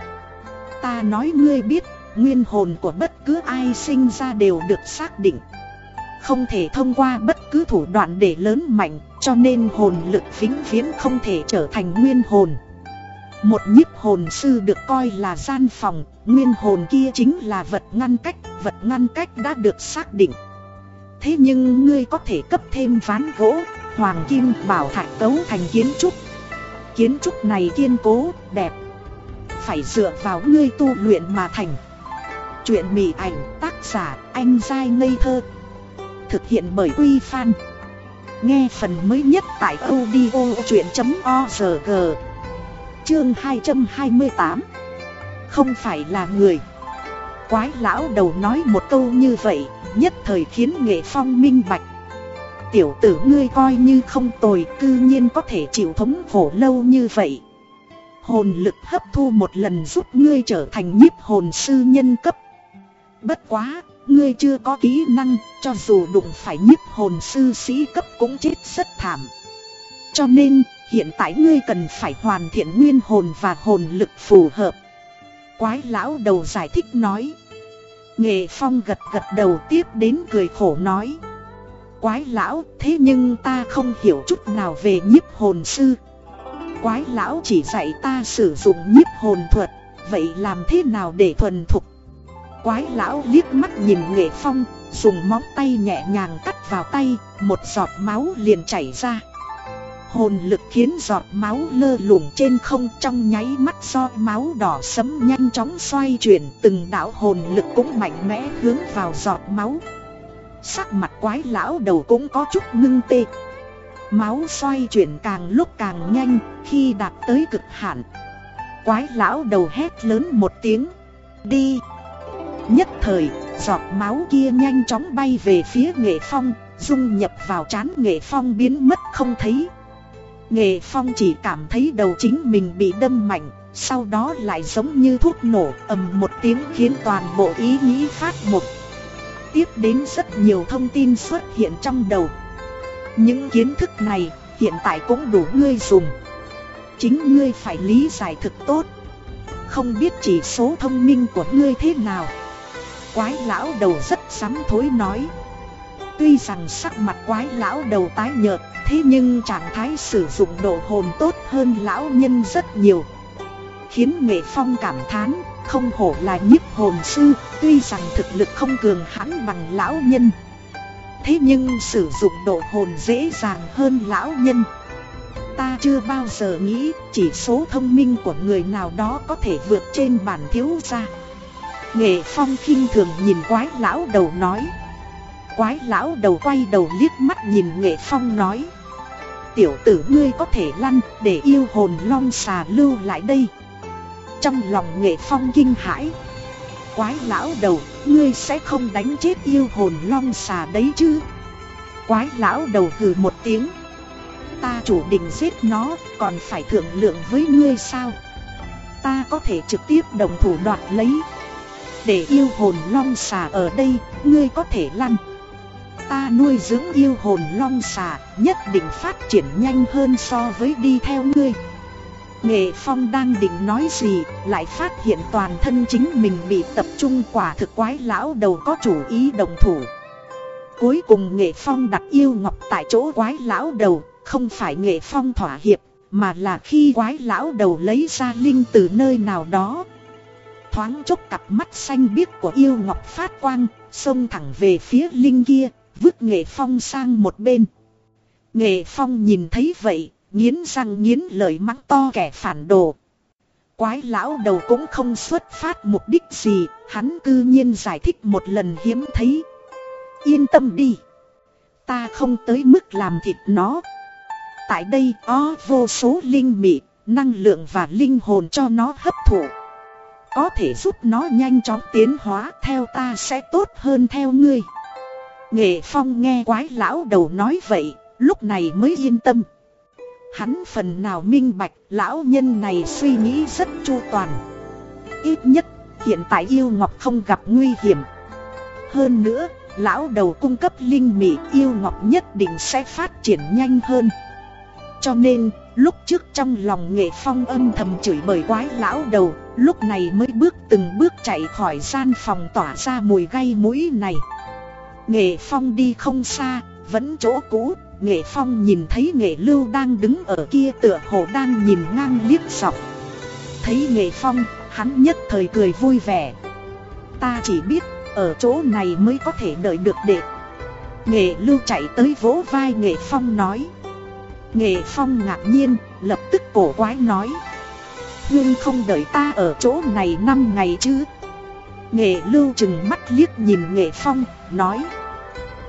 ta nói ngươi biết, nguyên hồn của bất cứ ai sinh ra đều được xác định. Không thể thông qua bất cứ thủ đoạn để lớn mạnh, cho nên hồn lực vĩnh viễn không thể trở thành nguyên hồn. Một nhiếp hồn sư được coi là gian phòng, nguyên hồn kia chính là vật ngăn cách, vật ngăn cách đã được xác định. Thế nhưng ngươi có thể cấp thêm ván gỗ, hoàng kim bảo thạch cấu thành kiến trúc. Kiến trúc này kiên cố, đẹp. Phải dựa vào ngươi tu luyện mà thành. Chuyện mỉ ảnh tác giả anh dai ngây thơ. Thực hiện bởi Quy Phan. Nghe phần mới nhất tại audio chuyện.org Chương 228 Không phải là người. Quái lão đầu nói một câu như vậy Nhất thời khiến nghệ phong minh bạch. Tiểu tử ngươi coi như không tồi Cư nhiên có thể chịu thống khổ lâu như vậy. Hồn lực hấp thu một lần giúp ngươi trở thành nhiếp hồn sư nhân cấp. Bất quá, ngươi chưa có kỹ năng Cho dù đụng phải nhiếp hồn sư sĩ cấp cũng chết rất thảm. Cho nên, Hiện tại ngươi cần phải hoàn thiện nguyên hồn và hồn lực phù hợp. Quái lão đầu giải thích nói. Nghệ phong gật gật đầu tiếp đến cười khổ nói. Quái lão, thế nhưng ta không hiểu chút nào về nhiếp hồn sư. Quái lão chỉ dạy ta sử dụng nhiếp hồn thuật, Vậy làm thế nào để thuần thục? Quái lão liếc mắt nhìn nghệ phong, Dùng móng tay nhẹ nhàng cắt vào tay, Một giọt máu liền chảy ra. Hồn lực khiến giọt máu lơ lửng trên không trong nháy mắt do máu đỏ sấm nhanh chóng xoay chuyển từng đạo hồn lực cũng mạnh mẽ hướng vào giọt máu. Sắc mặt quái lão đầu cũng có chút ngưng tê. Máu xoay chuyển càng lúc càng nhanh khi đạt tới cực hạn. Quái lão đầu hét lớn một tiếng. Đi! Nhất thời, giọt máu kia nhanh chóng bay về phía nghệ phong, dung nhập vào chán nghệ phong biến mất không thấy. Nghệ Phong chỉ cảm thấy đầu chính mình bị đâm mạnh, sau đó lại giống như thuốc nổ ầm một tiếng khiến toàn bộ ý nghĩ phát một. Tiếp đến rất nhiều thông tin xuất hiện trong đầu. Những kiến thức này hiện tại cũng đủ ngươi dùng. Chính ngươi phải lý giải thực tốt. Không biết chỉ số thông minh của ngươi thế nào. Quái lão đầu rất sắm thối nói. Tuy rằng sắc mặt quái lão đầu tái nhợt, thế nhưng trạng thái sử dụng độ hồn tốt hơn lão nhân rất nhiều. Khiến Nghệ Phong cảm thán, không hổ là nhiếp hồn sư, tuy rằng thực lực không cường hãn bằng lão nhân. Thế nhưng sử dụng độ hồn dễ dàng hơn lão nhân. Ta chưa bao giờ nghĩ chỉ số thông minh của người nào đó có thể vượt trên bản thiếu gia. Nghệ Phong khinh thường nhìn quái lão đầu nói. Quái lão đầu quay đầu liếc mắt nhìn Nghệ Phong nói. Tiểu tử ngươi có thể lăn để yêu hồn long xà lưu lại đây. Trong lòng Nghệ Phong kinh hãi. Quái lão đầu, ngươi sẽ không đánh chết yêu hồn long xà đấy chứ? Quái lão đầu hừ một tiếng. Ta chủ định giết nó, còn phải thượng lượng với ngươi sao? Ta có thể trực tiếp đồng thủ đoạt lấy. Để yêu hồn long xà ở đây, ngươi có thể lăn. Ta nuôi dưỡng yêu hồn long xà, nhất định phát triển nhanh hơn so với đi theo ngươi. Nghệ Phong đang định nói gì, lại phát hiện toàn thân chính mình bị tập trung quả thực quái lão đầu có chủ ý đồng thủ. Cuối cùng Nghệ Phong đặt yêu ngọc tại chỗ quái lão đầu, không phải Nghệ Phong thỏa hiệp, mà là khi quái lão đầu lấy ra linh từ nơi nào đó. Thoáng chốc cặp mắt xanh biếc của yêu ngọc phát quang, xông thẳng về phía linh kia, vứt Nghệ Phong sang một bên. Nghệ Phong nhìn thấy vậy, nghiến răng nghiến lợi mắng to kẻ phản đồ. Quái lão đầu cũng không xuất phát mục đích gì, hắn cư nhiên giải thích một lần hiếm thấy. Yên tâm đi, ta không tới mức làm thịt nó. Tại đây có vô số linh mị, năng lượng và linh hồn cho nó hấp thụ. Có thể giúp nó nhanh chóng tiến hóa theo ta sẽ tốt hơn theo ngươi. Nghệ Phong nghe quái lão đầu nói vậy, lúc này mới yên tâm. Hắn phần nào minh bạch lão nhân này suy nghĩ rất chu toàn. Ít nhất hiện tại yêu ngọc không gặp nguy hiểm. Hơn nữa lão đầu cung cấp linh mị yêu ngọc nhất định sẽ phát triển nhanh hơn. Cho nên lúc trước trong lòng nghệ phong âm thầm chửi bởi quái lão đầu Lúc này mới bước từng bước chạy khỏi gian phòng tỏa ra mùi gây mũi này. Nghệ phong đi không xa, vẫn chỗ cũ. Nghệ Phong nhìn thấy Nghệ Lưu đang đứng ở kia tựa hồ đang nhìn ngang liếc dọc. Thấy Nghệ Phong, hắn nhất thời cười vui vẻ. Ta chỉ biết, ở chỗ này mới có thể đợi được đệ. Nghệ Lưu chạy tới vỗ vai Nghệ Phong nói. Nghệ Phong ngạc nhiên, lập tức cổ quái nói. Hương không đợi ta ở chỗ này 5 ngày chứ? Nghệ Lưu chừng mắt liếc nhìn Nghệ Phong, nói.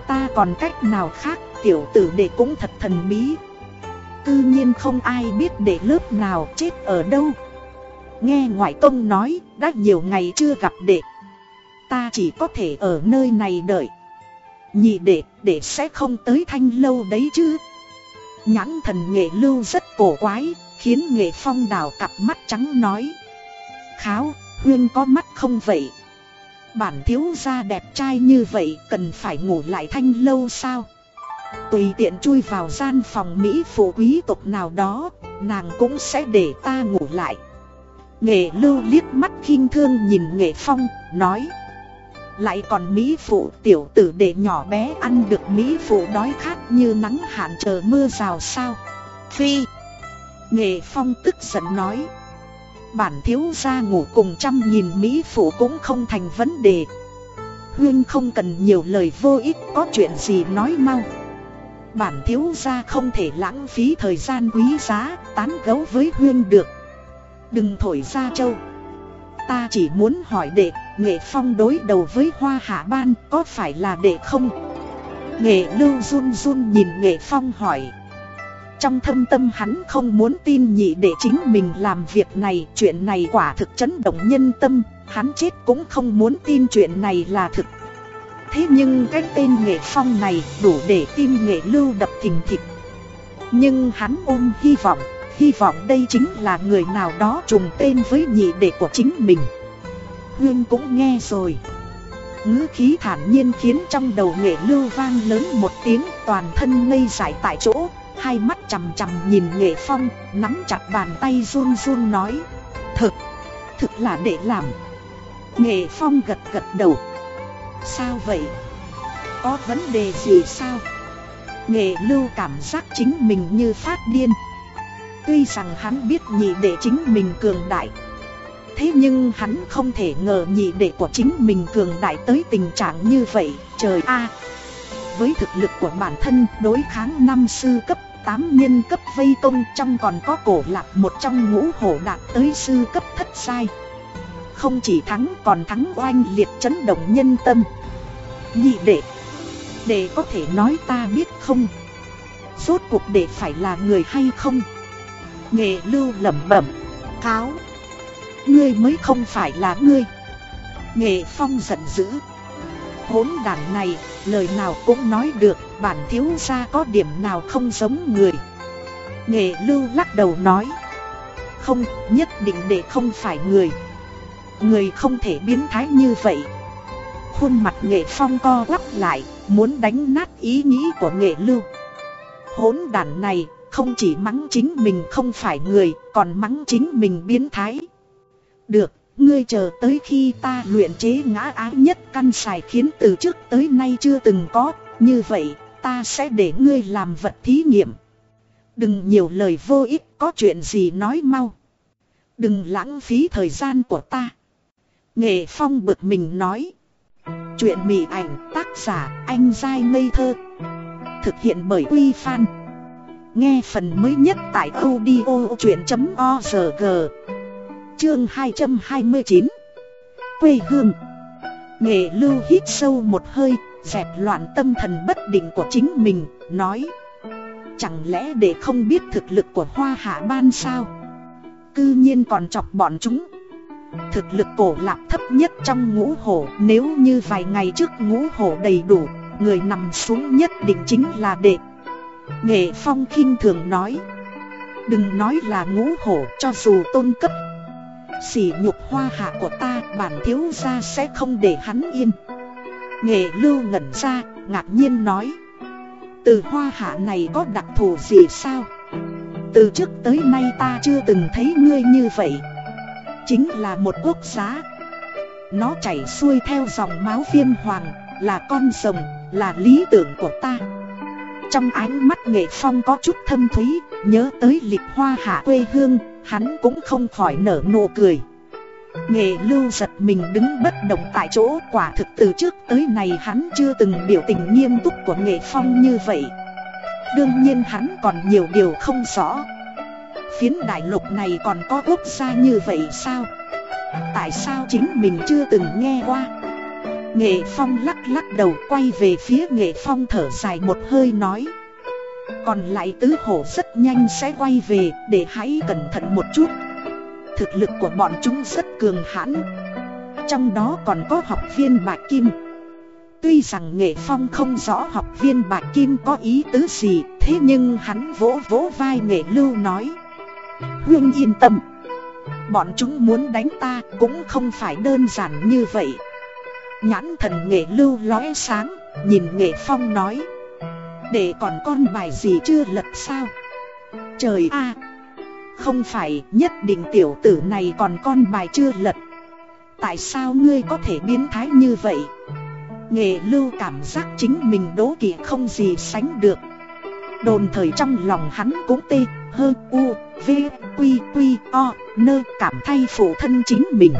Ta còn cách nào khác tiểu tử đệ cũng thật thần bí. Tự nhiên không ai biết đệ lớp nào chết ở đâu. Nghe ngoại công nói đã nhiều ngày chưa gặp đệ. Ta chỉ có thể ở nơi này đợi. Nhị đệ, đệ sẽ không tới thanh lâu đấy chứ. Nhãn thần nghệ lưu rất cổ quái Khiến nghệ phong đào cặp mắt trắng nói. Kháo, huyên có mắt không vậy? Bản thiếu gia đẹp trai như vậy cần phải ngủ lại thanh lâu sao? Tùy tiện chui vào gian phòng Mỹ phụ quý tộc nào đó, Nàng cũng sẽ để ta ngủ lại. Nghệ lưu liếc mắt khinh thương nhìn nghệ phong, Nói, Lại còn Mỹ phụ, tiểu tử để nhỏ bé ăn được Mỹ phụ đói khát như nắng hạn chờ mưa rào sao? Phi, Nghệ phong tức giận nói Bản thiếu gia ngủ cùng trăm nghìn Mỹ phụ cũng không thành vấn đề. Huyên không cần nhiều lời vô ích có chuyện gì nói mau. Bản thiếu gia không thể lãng phí thời gian quý giá tán gấu với Huyên được. Đừng thổi ra châu. Ta chỉ muốn hỏi đệ, nghệ phong đối đầu với hoa hạ ban có phải là đệ không? Nghệ lưu run run nhìn nghệ phong hỏi. Trong thâm tâm hắn không muốn tin nhị để chính mình làm việc này Chuyện này quả thực chấn động nhân tâm Hắn chết cũng không muốn tin chuyện này là thực Thế nhưng cái tên nghệ phong này đủ để tim nghệ lưu đập thình thịch Nhưng hắn ôm hy vọng, hy vọng đây chính là người nào đó trùng tên với nhị đệ của chính mình. Hương cũng nghe rồi. ngữ khí thản nhiên khiến trong đầu nghệ lưu vang lớn một tiếng toàn thân ngây dại tại chỗ, hai mắt chằm chằm nhìn nghệ phong, nắm chặt bàn tay run run nói. Thực, thực là để làm. Nghệ phong gật gật đầu. Sao vậy? Có vấn đề gì sao? Nghệ lưu cảm giác chính mình như phát điên Tuy rằng hắn biết nhị đệ chính mình cường đại Thế nhưng hắn không thể ngờ nhị đệ của chính mình cường đại tới tình trạng như vậy Trời a Với thực lực của bản thân đối kháng năm sư cấp 8 nhân cấp vây công trong còn có cổ lạc một trong ngũ hổ đạt tới sư cấp thất sai. Không chỉ thắng còn thắng oanh liệt chấn động nhân tâm. Nhị đệ Để có thể nói ta biết không? Rốt cuộc để phải là người hay không? Nghệ lưu lẩm bẩm, Cáo. Ngươi mới không phải là ngươi. Nghệ phong giận dữ. Hốn đàn này, Lời nào cũng nói được. Bản thiếu gia có điểm nào không giống người? Nghệ lưu lắc đầu nói, Không, nhất định để không phải người. Người không thể biến thái như vậy. Khuôn mặt nghệ phong co quắp lại, Muốn đánh nát ý nghĩ của nghệ lưu. Hốn đàn này không chỉ mắng chính mình không phải người, Còn mắng chính mình biến thái. Được, Ngươi chờ tới khi ta luyện chế ngã ái nhất căn xài khiến từ trước tới nay chưa từng có, Như vậy ta sẽ để ngươi làm vật thí nghiệm. Đừng nhiều lời vô ích, có chuyện gì nói mau. Đừng lãng phí thời gian của ta. Nghệ Phong bực mình nói. Chuyện mị ảnh tác giả anh dai ngây thơ. Thực hiện bởi Uy Fan Nghe phần mới nhất tại audio chuyện.org Chương 229 Quê hương. Nghệ lưu hít sâu một hơi. Dẹp loạn tâm thần bất định của chính mình, Nói, Chẳng lẽ để không biết thực lực của hoa hạ ban sao? Cư nhiên còn chọc bọn chúng. Thực lực cổ lạc thấp nhất trong ngũ hổ, Nếu như vài ngày trước ngũ hổ đầy đủ, Người nằm xuống nhất định chính là đệ. Nghệ Phong khinh thường nói, Đừng nói là ngũ hổ, cho dù tôn cấp, Sỉ nhục hoa hạ của ta, bản thiếu gia sẽ không để hắn yên. Nghệ lưu ngẩn ra ngạc nhiên nói. Từ hoa hạ này có đặc thù gì sao? Từ trước tới nay ta chưa từng thấy ngươi như vậy. Chính là một quốc giá Nó chảy xuôi theo dòng máu phiên hoàng Là con rồng Là lý tưởng của ta. Trong ánh mắt nghệ phong có chút thâm thúy, nhớ tới lịch hoa hạ quê hương, hắn cũng không khỏi nở nụ cười. Nghệ lưu giật mình đứng bất động tại chỗ, quả thực từ trước tới này hắn chưa từng biểu tình nghiêm túc của nghệ phong như vậy. Đương nhiên hắn còn nhiều điều không rõ. Phiến đại lục này còn có quốc gia như vậy sao? Tại sao chính mình chưa từng nghe qua? Nghệ Phong lắc lắc đầu quay về phía Nghệ Phong thở dài một hơi nói Còn lại tứ hổ rất nhanh sẽ quay về, để hãy cẩn thận một chút Thực lực của bọn chúng rất cường hãn. Trong đó còn có học viên Bạch Kim. Tuy rằng Nghệ Phong không rõ học viên Bạch Kim có ý tứ gì, Thế nhưng hắn vỗ vỗ vai Nghệ Lưu nói. Hương yên tâm. Bọn chúng muốn đánh ta cũng không phải đơn giản như vậy. Nhãn thần nghệ lưu lóe sáng, Nhìn nghệ phong nói. Để còn con bài gì chưa lật sao? Trời a! Không phải, nhất định tiểu tử này còn con bài chưa lật. Tại sao ngươi có thể biến thái như vậy? Nghệ lưu cảm giác chính mình đố kỵ không gì sánh được. Đồn thời trong lòng hắn cũng tê, Hơ, u, v, quy quy, o, nơ, cảm thay phụ thân chính mình.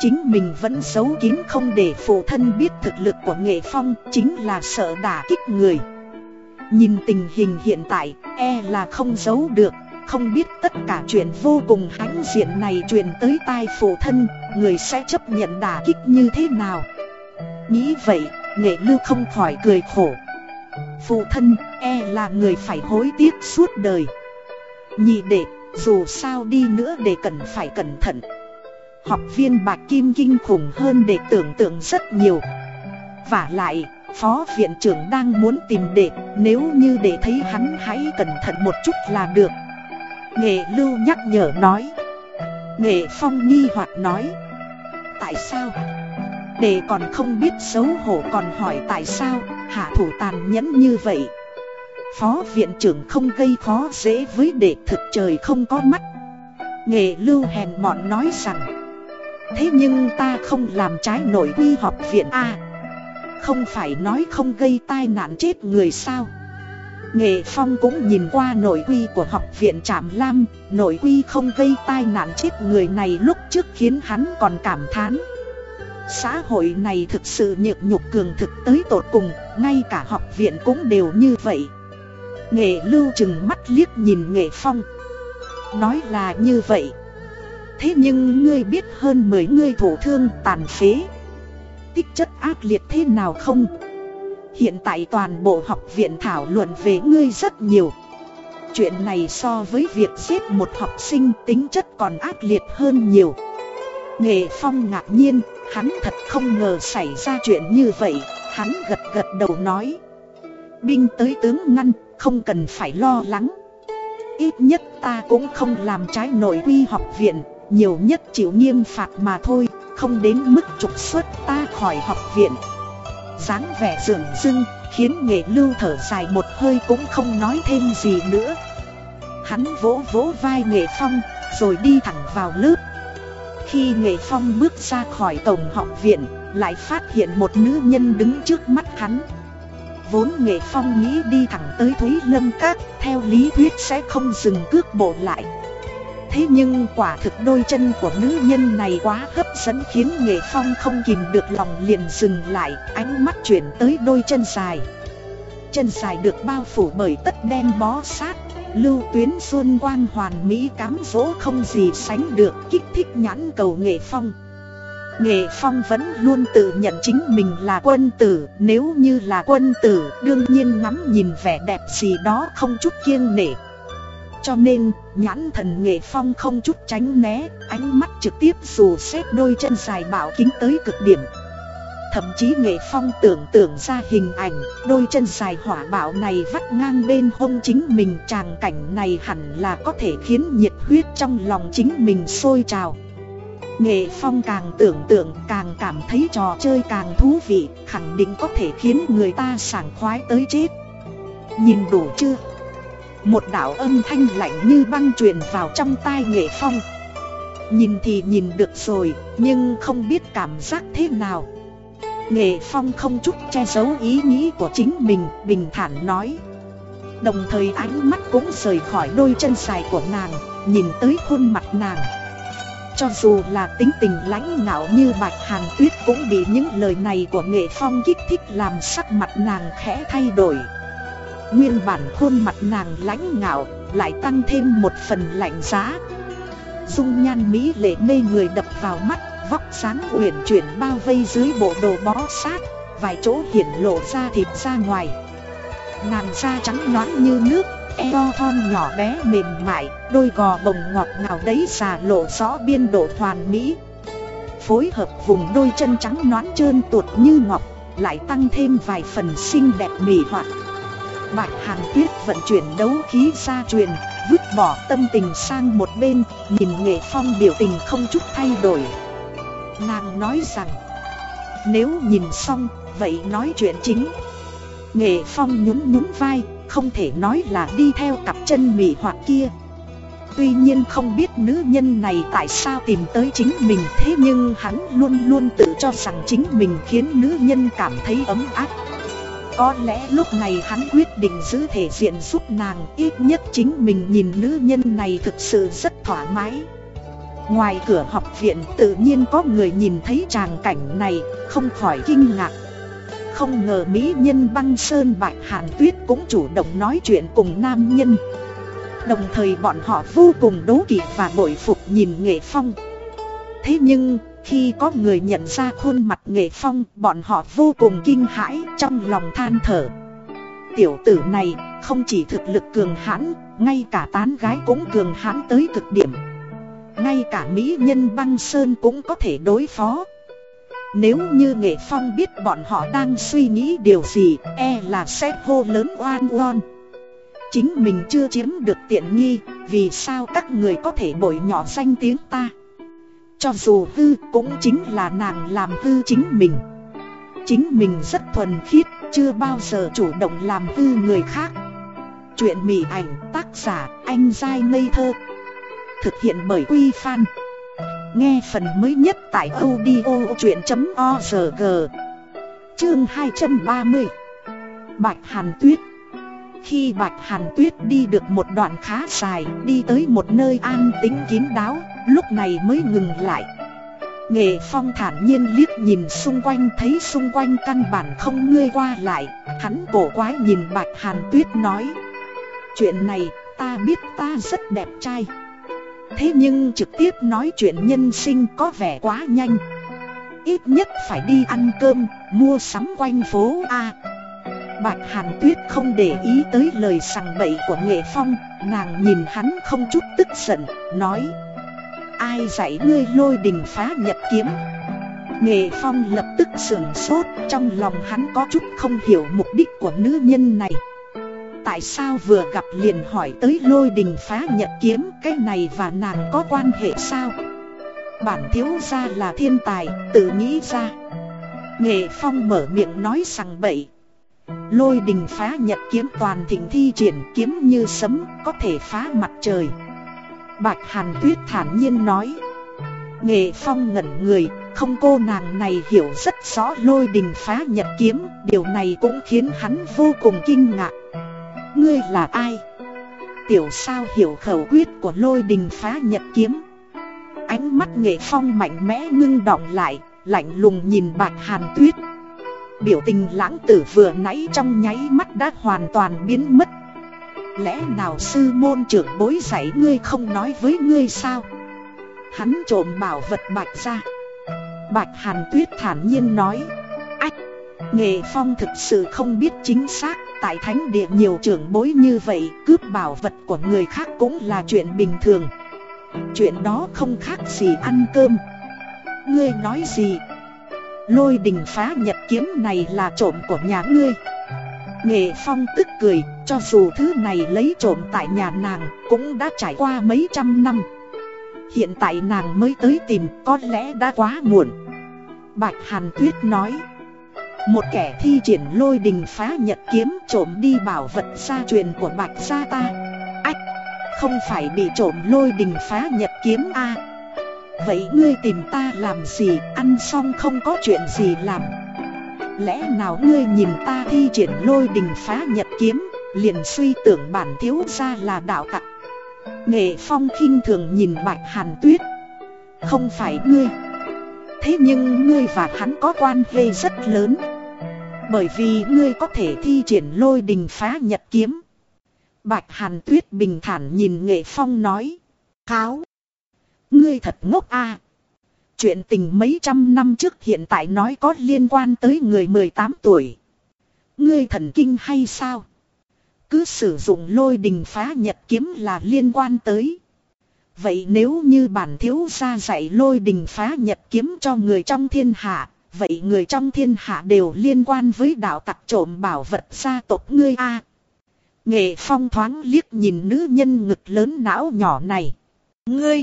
Chính mình vẫn giấu kín không để phụ thân biết thực lực của nghệ phong Chính là sợ đả kích người. Nhìn tình hình hiện tại e là không giấu được. Không biết tất cả chuyện vô cùng hãnh diện này truyền tới tai phụ thân Người sẽ chấp nhận đả kích như thế nào? Nghĩ vậy nghệ lưu không khỏi cười khổ. Phụ thân e là người phải hối tiếc suốt đời. Nhị đệ dù sao đi nữa để cần phải cẩn thận. Học viên bạc kim kinh khủng hơn để tưởng tượng rất nhiều. Và lại, Phó viện trưởng đang muốn tìm đệ Nếu như đệ thấy hắn hãy cẩn thận một chút là được. Nghệ lưu nhắc nhở nói. Nghệ phong nghi hoặc nói. Tại sao? Đệ còn không biết xấu hổ còn hỏi tại sao, Hạ thủ tàn nhẫn như vậy. Phó viện trưởng không gây khó dễ với đệ thực trời không có mắt. Nghệ lưu hèn mọn nói rằng, Thế nhưng ta không làm trái nổi quy học viện A. Không phải nói không gây tai nạn chết người sao? Nghệ Phong cũng nhìn qua nội quy của học viện Trạm Lam, Nội quy không gây tai nạn chết người này lúc trước khiến hắn còn cảm thán. Xã hội này thực sự nhược nhục cường thực tới tột cùng, Ngay cả học viện cũng đều như vậy. Nghệ lưu chừng mắt liếc nhìn Nghệ Phong. Nói là như vậy. Thế nhưng ngươi biết hơn 10 người thổ thương tàn phế. Tích chất ác liệt thế nào không? Hiện tại toàn bộ học viện thảo luận về ngươi rất nhiều. Chuyện này so với việc giết một học sinh tính chất còn ác liệt hơn nhiều. Nghệ Phong ngạc nhiên, hắn thật không ngờ xảy ra chuyện như vậy Hắn gật gật đầu nói. Binh tới tướng ngăn, không cần phải lo lắng. Ít nhất ta cũng không làm trái nội quy học viện nhiều nhất chịu nghiêm phạt mà thôi, không đến mức trục xuất ta khỏi học viện dáng vẻ dường dưng, khiến nghệ lưu thở dài một hơi cũng không nói thêm gì nữa. Hắn vỗ vỗ vai nghệ phong, rồi đi thẳng vào lớp. Khi nghệ phong bước ra khỏi tổng học viện, lại phát hiện một nữ nhân đứng trước mắt hắn. Vốn nghệ phong nghĩ đi thẳng tới Thúy Lâm Các, theo lý thuyết sẽ không dừng cước bộ lại. Thế nhưng quả thực đôi chân của nữ nhân này quá hấp dẫn khiến Nghệ Phong không kìm được lòng liền dừng lại, ánh mắt chuyển tới đôi chân dài. Chân dài được bao phủ bởi tất đen bó sát, lưu tuyến xuân quang hoàn mỹ cám dỗ không gì sánh được kích thích nhãn cầu Nghệ Phong. Nghệ Phong vẫn luôn tự nhận chính mình là quân tử, nếu như là quân tử, đương nhiên ngắm nhìn vẻ đẹp gì đó không chút kiêng nể. Cho nên, nhãn thần nghệ phong không chút tránh né, ánh mắt trực tiếp dù xét đôi chân dài bảo kính tới cực điểm. Thậm chí nghệ phong tưởng tượng ra hình ảnh, đôi chân dài hỏa bạo này vắt ngang bên hông chính mình tràng cảnh này hẳn là có thể khiến nhiệt huyết trong lòng chính mình sôi trào. Nghệ phong càng tưởng tượng càng cảm thấy trò chơi càng thú vị, khẳng định có thể khiến người ta sảng khoái tới chết. Nhìn đủ chưa? Một đạo âm thanh lạnh như băng truyền vào trong tai nghệ phong. Nhìn thì nhìn được rồi, Nhưng không biết cảm giác thế nào. Nghệ phong không chút che giấu ý nghĩ của chính mình, Bình thản nói. Đồng thời ánh mắt cũng rời khỏi đôi chân dài của nàng, Nhìn tới khuôn mặt nàng. Cho dù là tính tình lãnh ngạo như bạch hàn tuyết Cũng bị những lời này của nghệ phong kích thích làm sắc mặt nàng khẽ thay đổi. Nguyên bản khuôn mặt nàng lãnh ngạo, Lại tăng thêm một phần lạnh giá. Dung nhan mỹ lệ mê người đập vào mắt, Vóc sáng uyển chuyển bao vây dưới bộ đồ bó sát, Vài chỗ hiển lộ ra thịt ra ngoài. Nàng da trắng nõn như nước, Eo thon nhỏ bé mềm mại, Đôi gò bồng ngọt ngào đấy xà lộ rõ biên độ hoàn mỹ. Phối hợp vùng đôi chân trắng nõn trơn tuột như ngọc, Lại tăng thêm vài phần xinh đẹp mỉ hoạt Bạch Hàn Tuyết vận chuyển đấu khí xa truyền, vứt bỏ tâm tình sang một bên, nhìn Nghệ Phong biểu tình không chút thay đổi. Nàng nói rằng, nếu nhìn xong, vậy nói chuyện chính. Nghệ Phong nhún nhún vai, không thể nói là đi theo cặp chân mị hoặc kia. Tuy nhiên không biết nữ nhân này tại sao tìm tới chính mình thế nhưng hắn luôn luôn tự cho rằng chính mình khiến nữ nhân cảm thấy ấm áp. Có lẽ lúc này hắn quyết định giữ thể diện giúp nàng, Ít nhất chính mình nhìn nữ nhân này thực sự rất thoải mái. Ngoài cửa học viện tự nhiên có người nhìn thấy tràng cảnh này, Không khỏi kinh ngạc. Không ngờ mỹ nhân băng sơn bạch hàn tuyết cũng chủ động nói chuyện cùng nam nhân. Đồng thời bọn họ vô cùng đố kỵ và bội phục nhìn nghệ phong. Thế nhưng khi có người nhận ra khuôn mặt nghệ phong, bọn họ vô cùng kinh hãi trong lòng than thở. Tiểu tử này không chỉ thực lực cường hãn, ngay cả tán gái cũng cường hãn tới cực điểm. Ngay cả mỹ nhân băng sơn cũng có thể đối phó. Nếu như Nghệ Phong biết bọn họ đang suy nghĩ điều gì E là sẽ hô lớn oan oan Chính mình chưa chiếm được tiện nghi Vì sao các người có thể bội nhỏ danh tiếng ta cho dù hư cũng chính là nàng làm hư chính mình. Chính mình rất thuần khiết, Chưa bao giờ chủ động làm hư người khác. Chuyện mỉ ảnh tác giả anh dai ngây thơ. Thực hiện bởi Quy Phan. Nghe phần mới nhất tại audio chuyện.org Chương 230 Bạch Hàn Tuyết. Khi Bạch Hàn Tuyết đi được một đoạn khá dài Đi tới một nơi an tĩnh kín đáo Lúc này mới ngừng lại. Nghệ Phong thản nhiên liếc nhìn xung quanh Thấy xung quanh căn bản không ngươi qua lại Hắn cổ quái nhìn Bạch Hàn Tuyết nói Chuyện này ta biết ta rất đẹp trai. Thế nhưng trực tiếp nói chuyện nhân sinh có vẻ quá nhanh. Ít nhất phải đi ăn cơm, mua sắm quanh phố A. Bạch Hàn Tuyết không để ý tới lời sằng bậy của Nghệ Phong Nàng nhìn hắn không chút tức giận, nói Ai dạy ngươi lôi đình phá nhật kiếm? Nghệ Phong lập tức sửng sốt Trong lòng hắn có chút không hiểu mục đích của nữ nhân này. Tại sao vừa gặp liền hỏi tới lôi đình phá nhật kiếm Cái này và nàng có quan hệ sao? Bản thiếu gia là thiên tài Tự nghĩ ra. Nghệ phong mở miệng nói rằng bậy Lôi đình phá nhật kiếm toàn thịnh thi triển kiếm như sấm, Có thể phá mặt trời. Bạch Hàn Tuyết thản nhiên nói. Nghệ phong ngẩn người, Không cô nàng này hiểu rất rõ lôi đình phá nhật kiếm, Điều này cũng khiến hắn vô cùng kinh ngạc. Ngươi là ai? Tiểu sao hiểu khẩu quyết của lôi đình phá nhật kiếm? Ánh mắt nghệ phong mạnh mẽ ngưng động lại, Lạnh lùng nhìn bạch hàn tuyết. Biểu tình lãng tử vừa nãy trong nháy mắt đã hoàn toàn biến mất. Lẽ nào sư môn trưởng bối dạy ngươi không nói với ngươi sao? Hắn trộm bảo vật bạch ra Bạch hàn tuyết thản nhiên nói. Ách! Nghệ phong thực sự không biết chính xác, tại thánh địa nhiều trưởng bối như vậy, Cướp bảo vật của người khác cũng là chuyện bình thường. Chuyện đó không khác gì ăn cơm. Ngươi nói gì? Lôi đình phá nhật kiếm này là trộm của nhà ngươi. Nghệ phong tức cười Cho dù thứ này lấy trộm tại nhà nàng Cũng đã trải qua mấy trăm năm. Hiện tại nàng mới tới tìm Có lẽ đã quá muộn. Bạch Hàn Tuyết nói một kẻ thi triển lôi đình phá nhật kiếm trộm đi bảo vật gia truyền của bạch gia ta. Ách, không phải bị trộm lôi đình phá nhật kiếm a. Vậy ngươi tìm ta làm gì, ăn xong không có chuyện gì làm. Lẽ nào ngươi nhìn ta thi triển lôi đình phá nhật kiếm Liền suy tưởng bản thiếu gia là đạo tặc? Nghệ phong khinh thường nhìn bạch hàn tuyết. Không phải ngươi. Thế nhưng ngươi và hắn có quan hệ rất lớn. Bởi vì ngươi có thể thi triển lôi đình phá nhật kiếm. Bạch Hàn Tuyết bình thản nhìn Nghệ Phong nói. Kháo. Ngươi thật ngốc a Chuyện tình mấy trăm năm trước hiện tại nói có liên quan tới người 18 tuổi Ngươi thần kinh hay sao Cứ sử dụng lôi đình phá nhật kiếm là liên quan tới Vậy nếu như bản thiếu gia dạy lôi đình phá nhật kiếm cho người trong thiên hạ, vậy người trong thiên hạ đều liên quan với đạo tặc trộm bảo vật gia tộc ngươi a. Nghệ phong thoáng liếc nhìn nữ nhân ngực lớn não nhỏ này. Ngươi!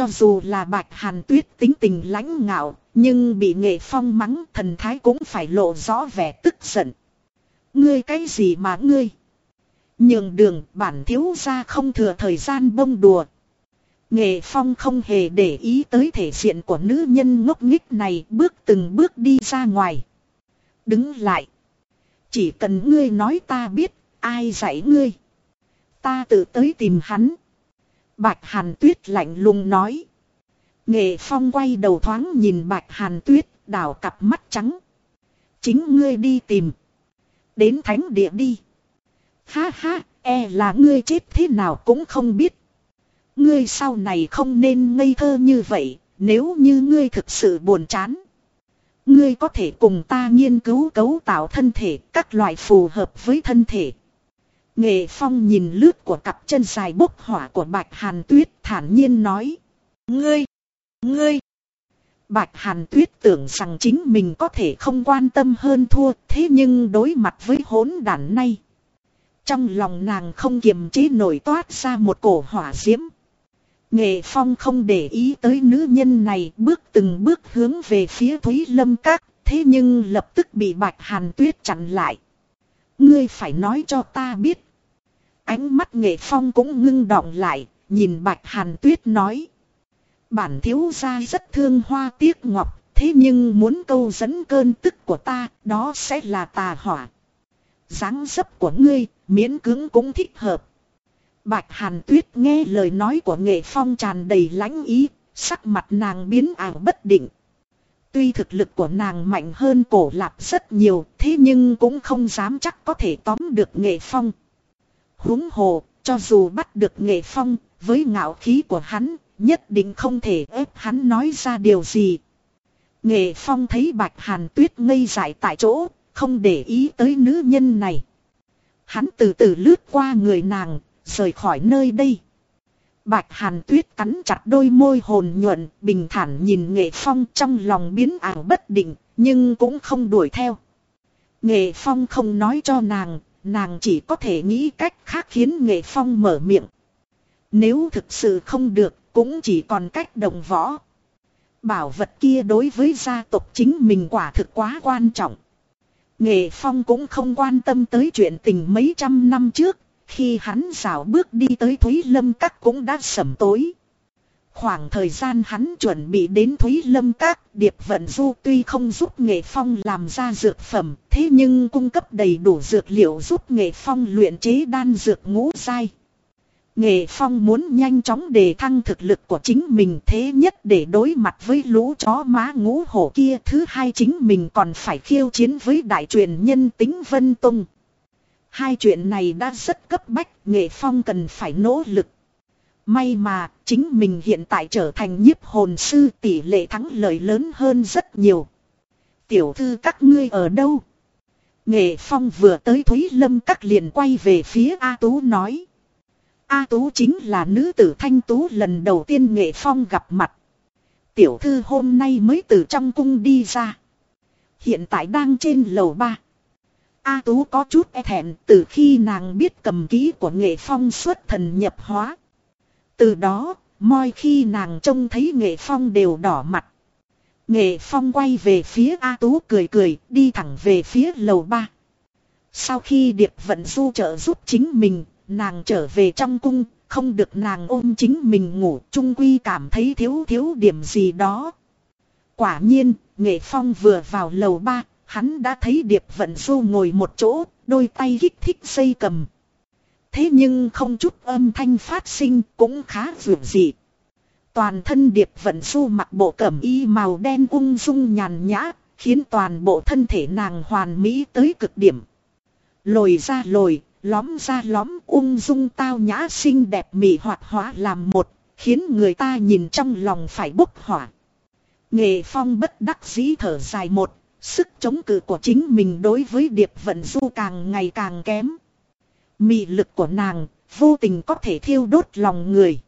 Cho dù là bạch hàn tuyết tính tình lãnh ngạo, nhưng bị nghệ phong mắng thần thái cũng phải lộ rõ vẻ tức giận. Ngươi cái gì mà ngươi? Nhường đường bản thiếu gia không thừa thời gian bông đùa. Nghệ Phong không hề để ý tới thể diện của nữ nhân ngốc nghích này bước từng bước đi ra ngoài. Đứng lại. Chỉ cần ngươi nói ta biết, ai dạy ngươi. Ta tự tới tìm hắn. Bạch Hàn Tuyết lạnh lùng nói. Nghệ Phong quay đầu thoáng nhìn Bạch Hàn Tuyết, đảo cặp mắt trắng. Chính ngươi đi tìm. Đến thánh địa đi. Ha ha, e là ngươi chết thế nào cũng không biết. Ngươi sau này không nên ngây thơ như vậy, nếu như ngươi thực sự buồn chán. Ngươi có thể cùng ta nghiên cứu cấu tạo thân thể, các loại phù hợp với thân thể. Nghệ Phong nhìn lướt của cặp chân dài bốc hỏa của Bạch Hàn Tuyết thản nhiên nói. Ngươi! Ngươi! Bạch Hàn Tuyết tưởng rằng chính mình có thể không quan tâm hơn thua, thế nhưng đối mặt với hỗn đản này. Trong lòng nàng không kiềm chế nổi toát ra một cổ hỏa diễm. Nghệ Phong không để ý tới nữ nhân này bước từng bước hướng về phía Thúy Lâm Các, thế nhưng lập tức bị Bạch Hàn Tuyết chặn lại. Ngươi phải nói cho ta biết. Ánh mắt Nghệ Phong cũng ngưng động lại, nhìn Bạch Hàn Tuyết nói. Bản thiếu gia rất thương hoa tiếc ngọc, thế nhưng muốn câu dẫn cơn tức của ta, đó sẽ là tà hỏa. dáng dấp của ngươi, miễn cứng cũng thích hợp. Bạch Hàn Tuyết nghe lời nói của nghệ phong tràn đầy lãnh ý, sắc mặt nàng biến ảo bất định. Tuy thực lực của nàng mạnh hơn cổ lạp rất nhiều, thế nhưng cũng không dám chắc có thể tóm được nghệ phong. Húng hồ, cho dù bắt được nghệ phong, với ngạo khí của hắn, nhất định không thể ép hắn nói ra điều gì. Nghệ phong thấy bạch hàn tuyết ngây dại tại chỗ, không để ý tới nữ nhân này. Hắn từ từ lướt qua người nàng, rời khỏi nơi đây. Bạch hàn tuyết cắn chặt đôi môi hồn nhuận, bình thản nhìn nghệ phong trong lòng biến ảo bất định, nhưng cũng không đuổi theo. Nghệ phong không nói cho nàng, nàng chỉ có thể nghĩ cách khác khiến nghệ phong mở miệng. Nếu thực sự không được, cũng chỉ còn cách đồng võ. Bảo vật kia đối với gia tộc chính mình quả thực quá quan trọng. Nghệ Phong cũng không quan tâm tới chuyện tình mấy trăm năm trước, khi hắn rào bước đi tới Thúy Lâm Các cũng đã sẩm tối. Khoảng thời gian hắn chuẩn bị đến Thúy Lâm Các, Điệp Vận Du tuy không giúp Nghệ Phong làm ra dược phẩm, thế nhưng cung cấp đầy đủ dược liệu giúp Nghệ Phong luyện chế đan dược ngũ dai. Nghệ Phong muốn nhanh chóng đề thăng thực lực của chính mình thế nhất để đối mặt với lũ chó má ngũ hổ kia. Thứ hai chính mình còn phải khiêu chiến với đại truyền nhân tính Vân Tông. Hai chuyện này đã rất cấp bách, Nghệ Phong cần phải nỗ lực. May mà, chính mình hiện tại trở thành nhiếp hồn sư tỷ lệ thắng lợi lớn hơn rất nhiều. Tiểu thư các ngươi ở đâu? Nghệ Phong vừa tới Thúy Lâm các liền quay về phía A Tú nói. A Tú chính là nữ tử Thanh Tú lần đầu tiên Nghệ Phong gặp mặt. Tiểu thư hôm nay mới từ trong cung đi ra. Hiện tại đang trên lầu ba. A Tú có chút e thẹn từ khi nàng biết cầm ký của Nghệ Phong xuất thần nhập hóa. Từ đó, mọi khi nàng trông thấy Nghệ Phong đều đỏ mặt. Nghệ Phong quay về phía A Tú cười cười, đi thẳng về phía lầu ba. Sau khi Điệp Vận Du trợ giúp chính mình, nàng trở về trong cung, không được nàng ôm chính mình ngủ, trung quy cảm thấy thiếu thiếu điểm gì đó. Quả nhiên, Nghệ Phong vừa vào lầu ba, hắn đã thấy Điệp Vận Du ngồi một chỗ, đôi tay kích thích xây cầm. Thế nhưng không chút âm thanh phát sinh cũng khá vượt dị. Toàn thân Điệp Vận Du mặc bộ cẩm y màu đen ung dung nhàn nhã, khiến toàn bộ thân thể nàng hoàn mỹ tới cực điểm. Lồi ra lồi, Lóm ra lóm ung dung tao nhã xinh đẹp mị hoạt hóa làm một, khiến người ta nhìn trong lòng phải bốc hỏa. Nghệ phong bất đắc dĩ thở dài một, sức chống cự của chính mình đối với điệp vận du càng ngày càng kém. Mị lực của nàng, vô tình có thể thiêu đốt lòng người.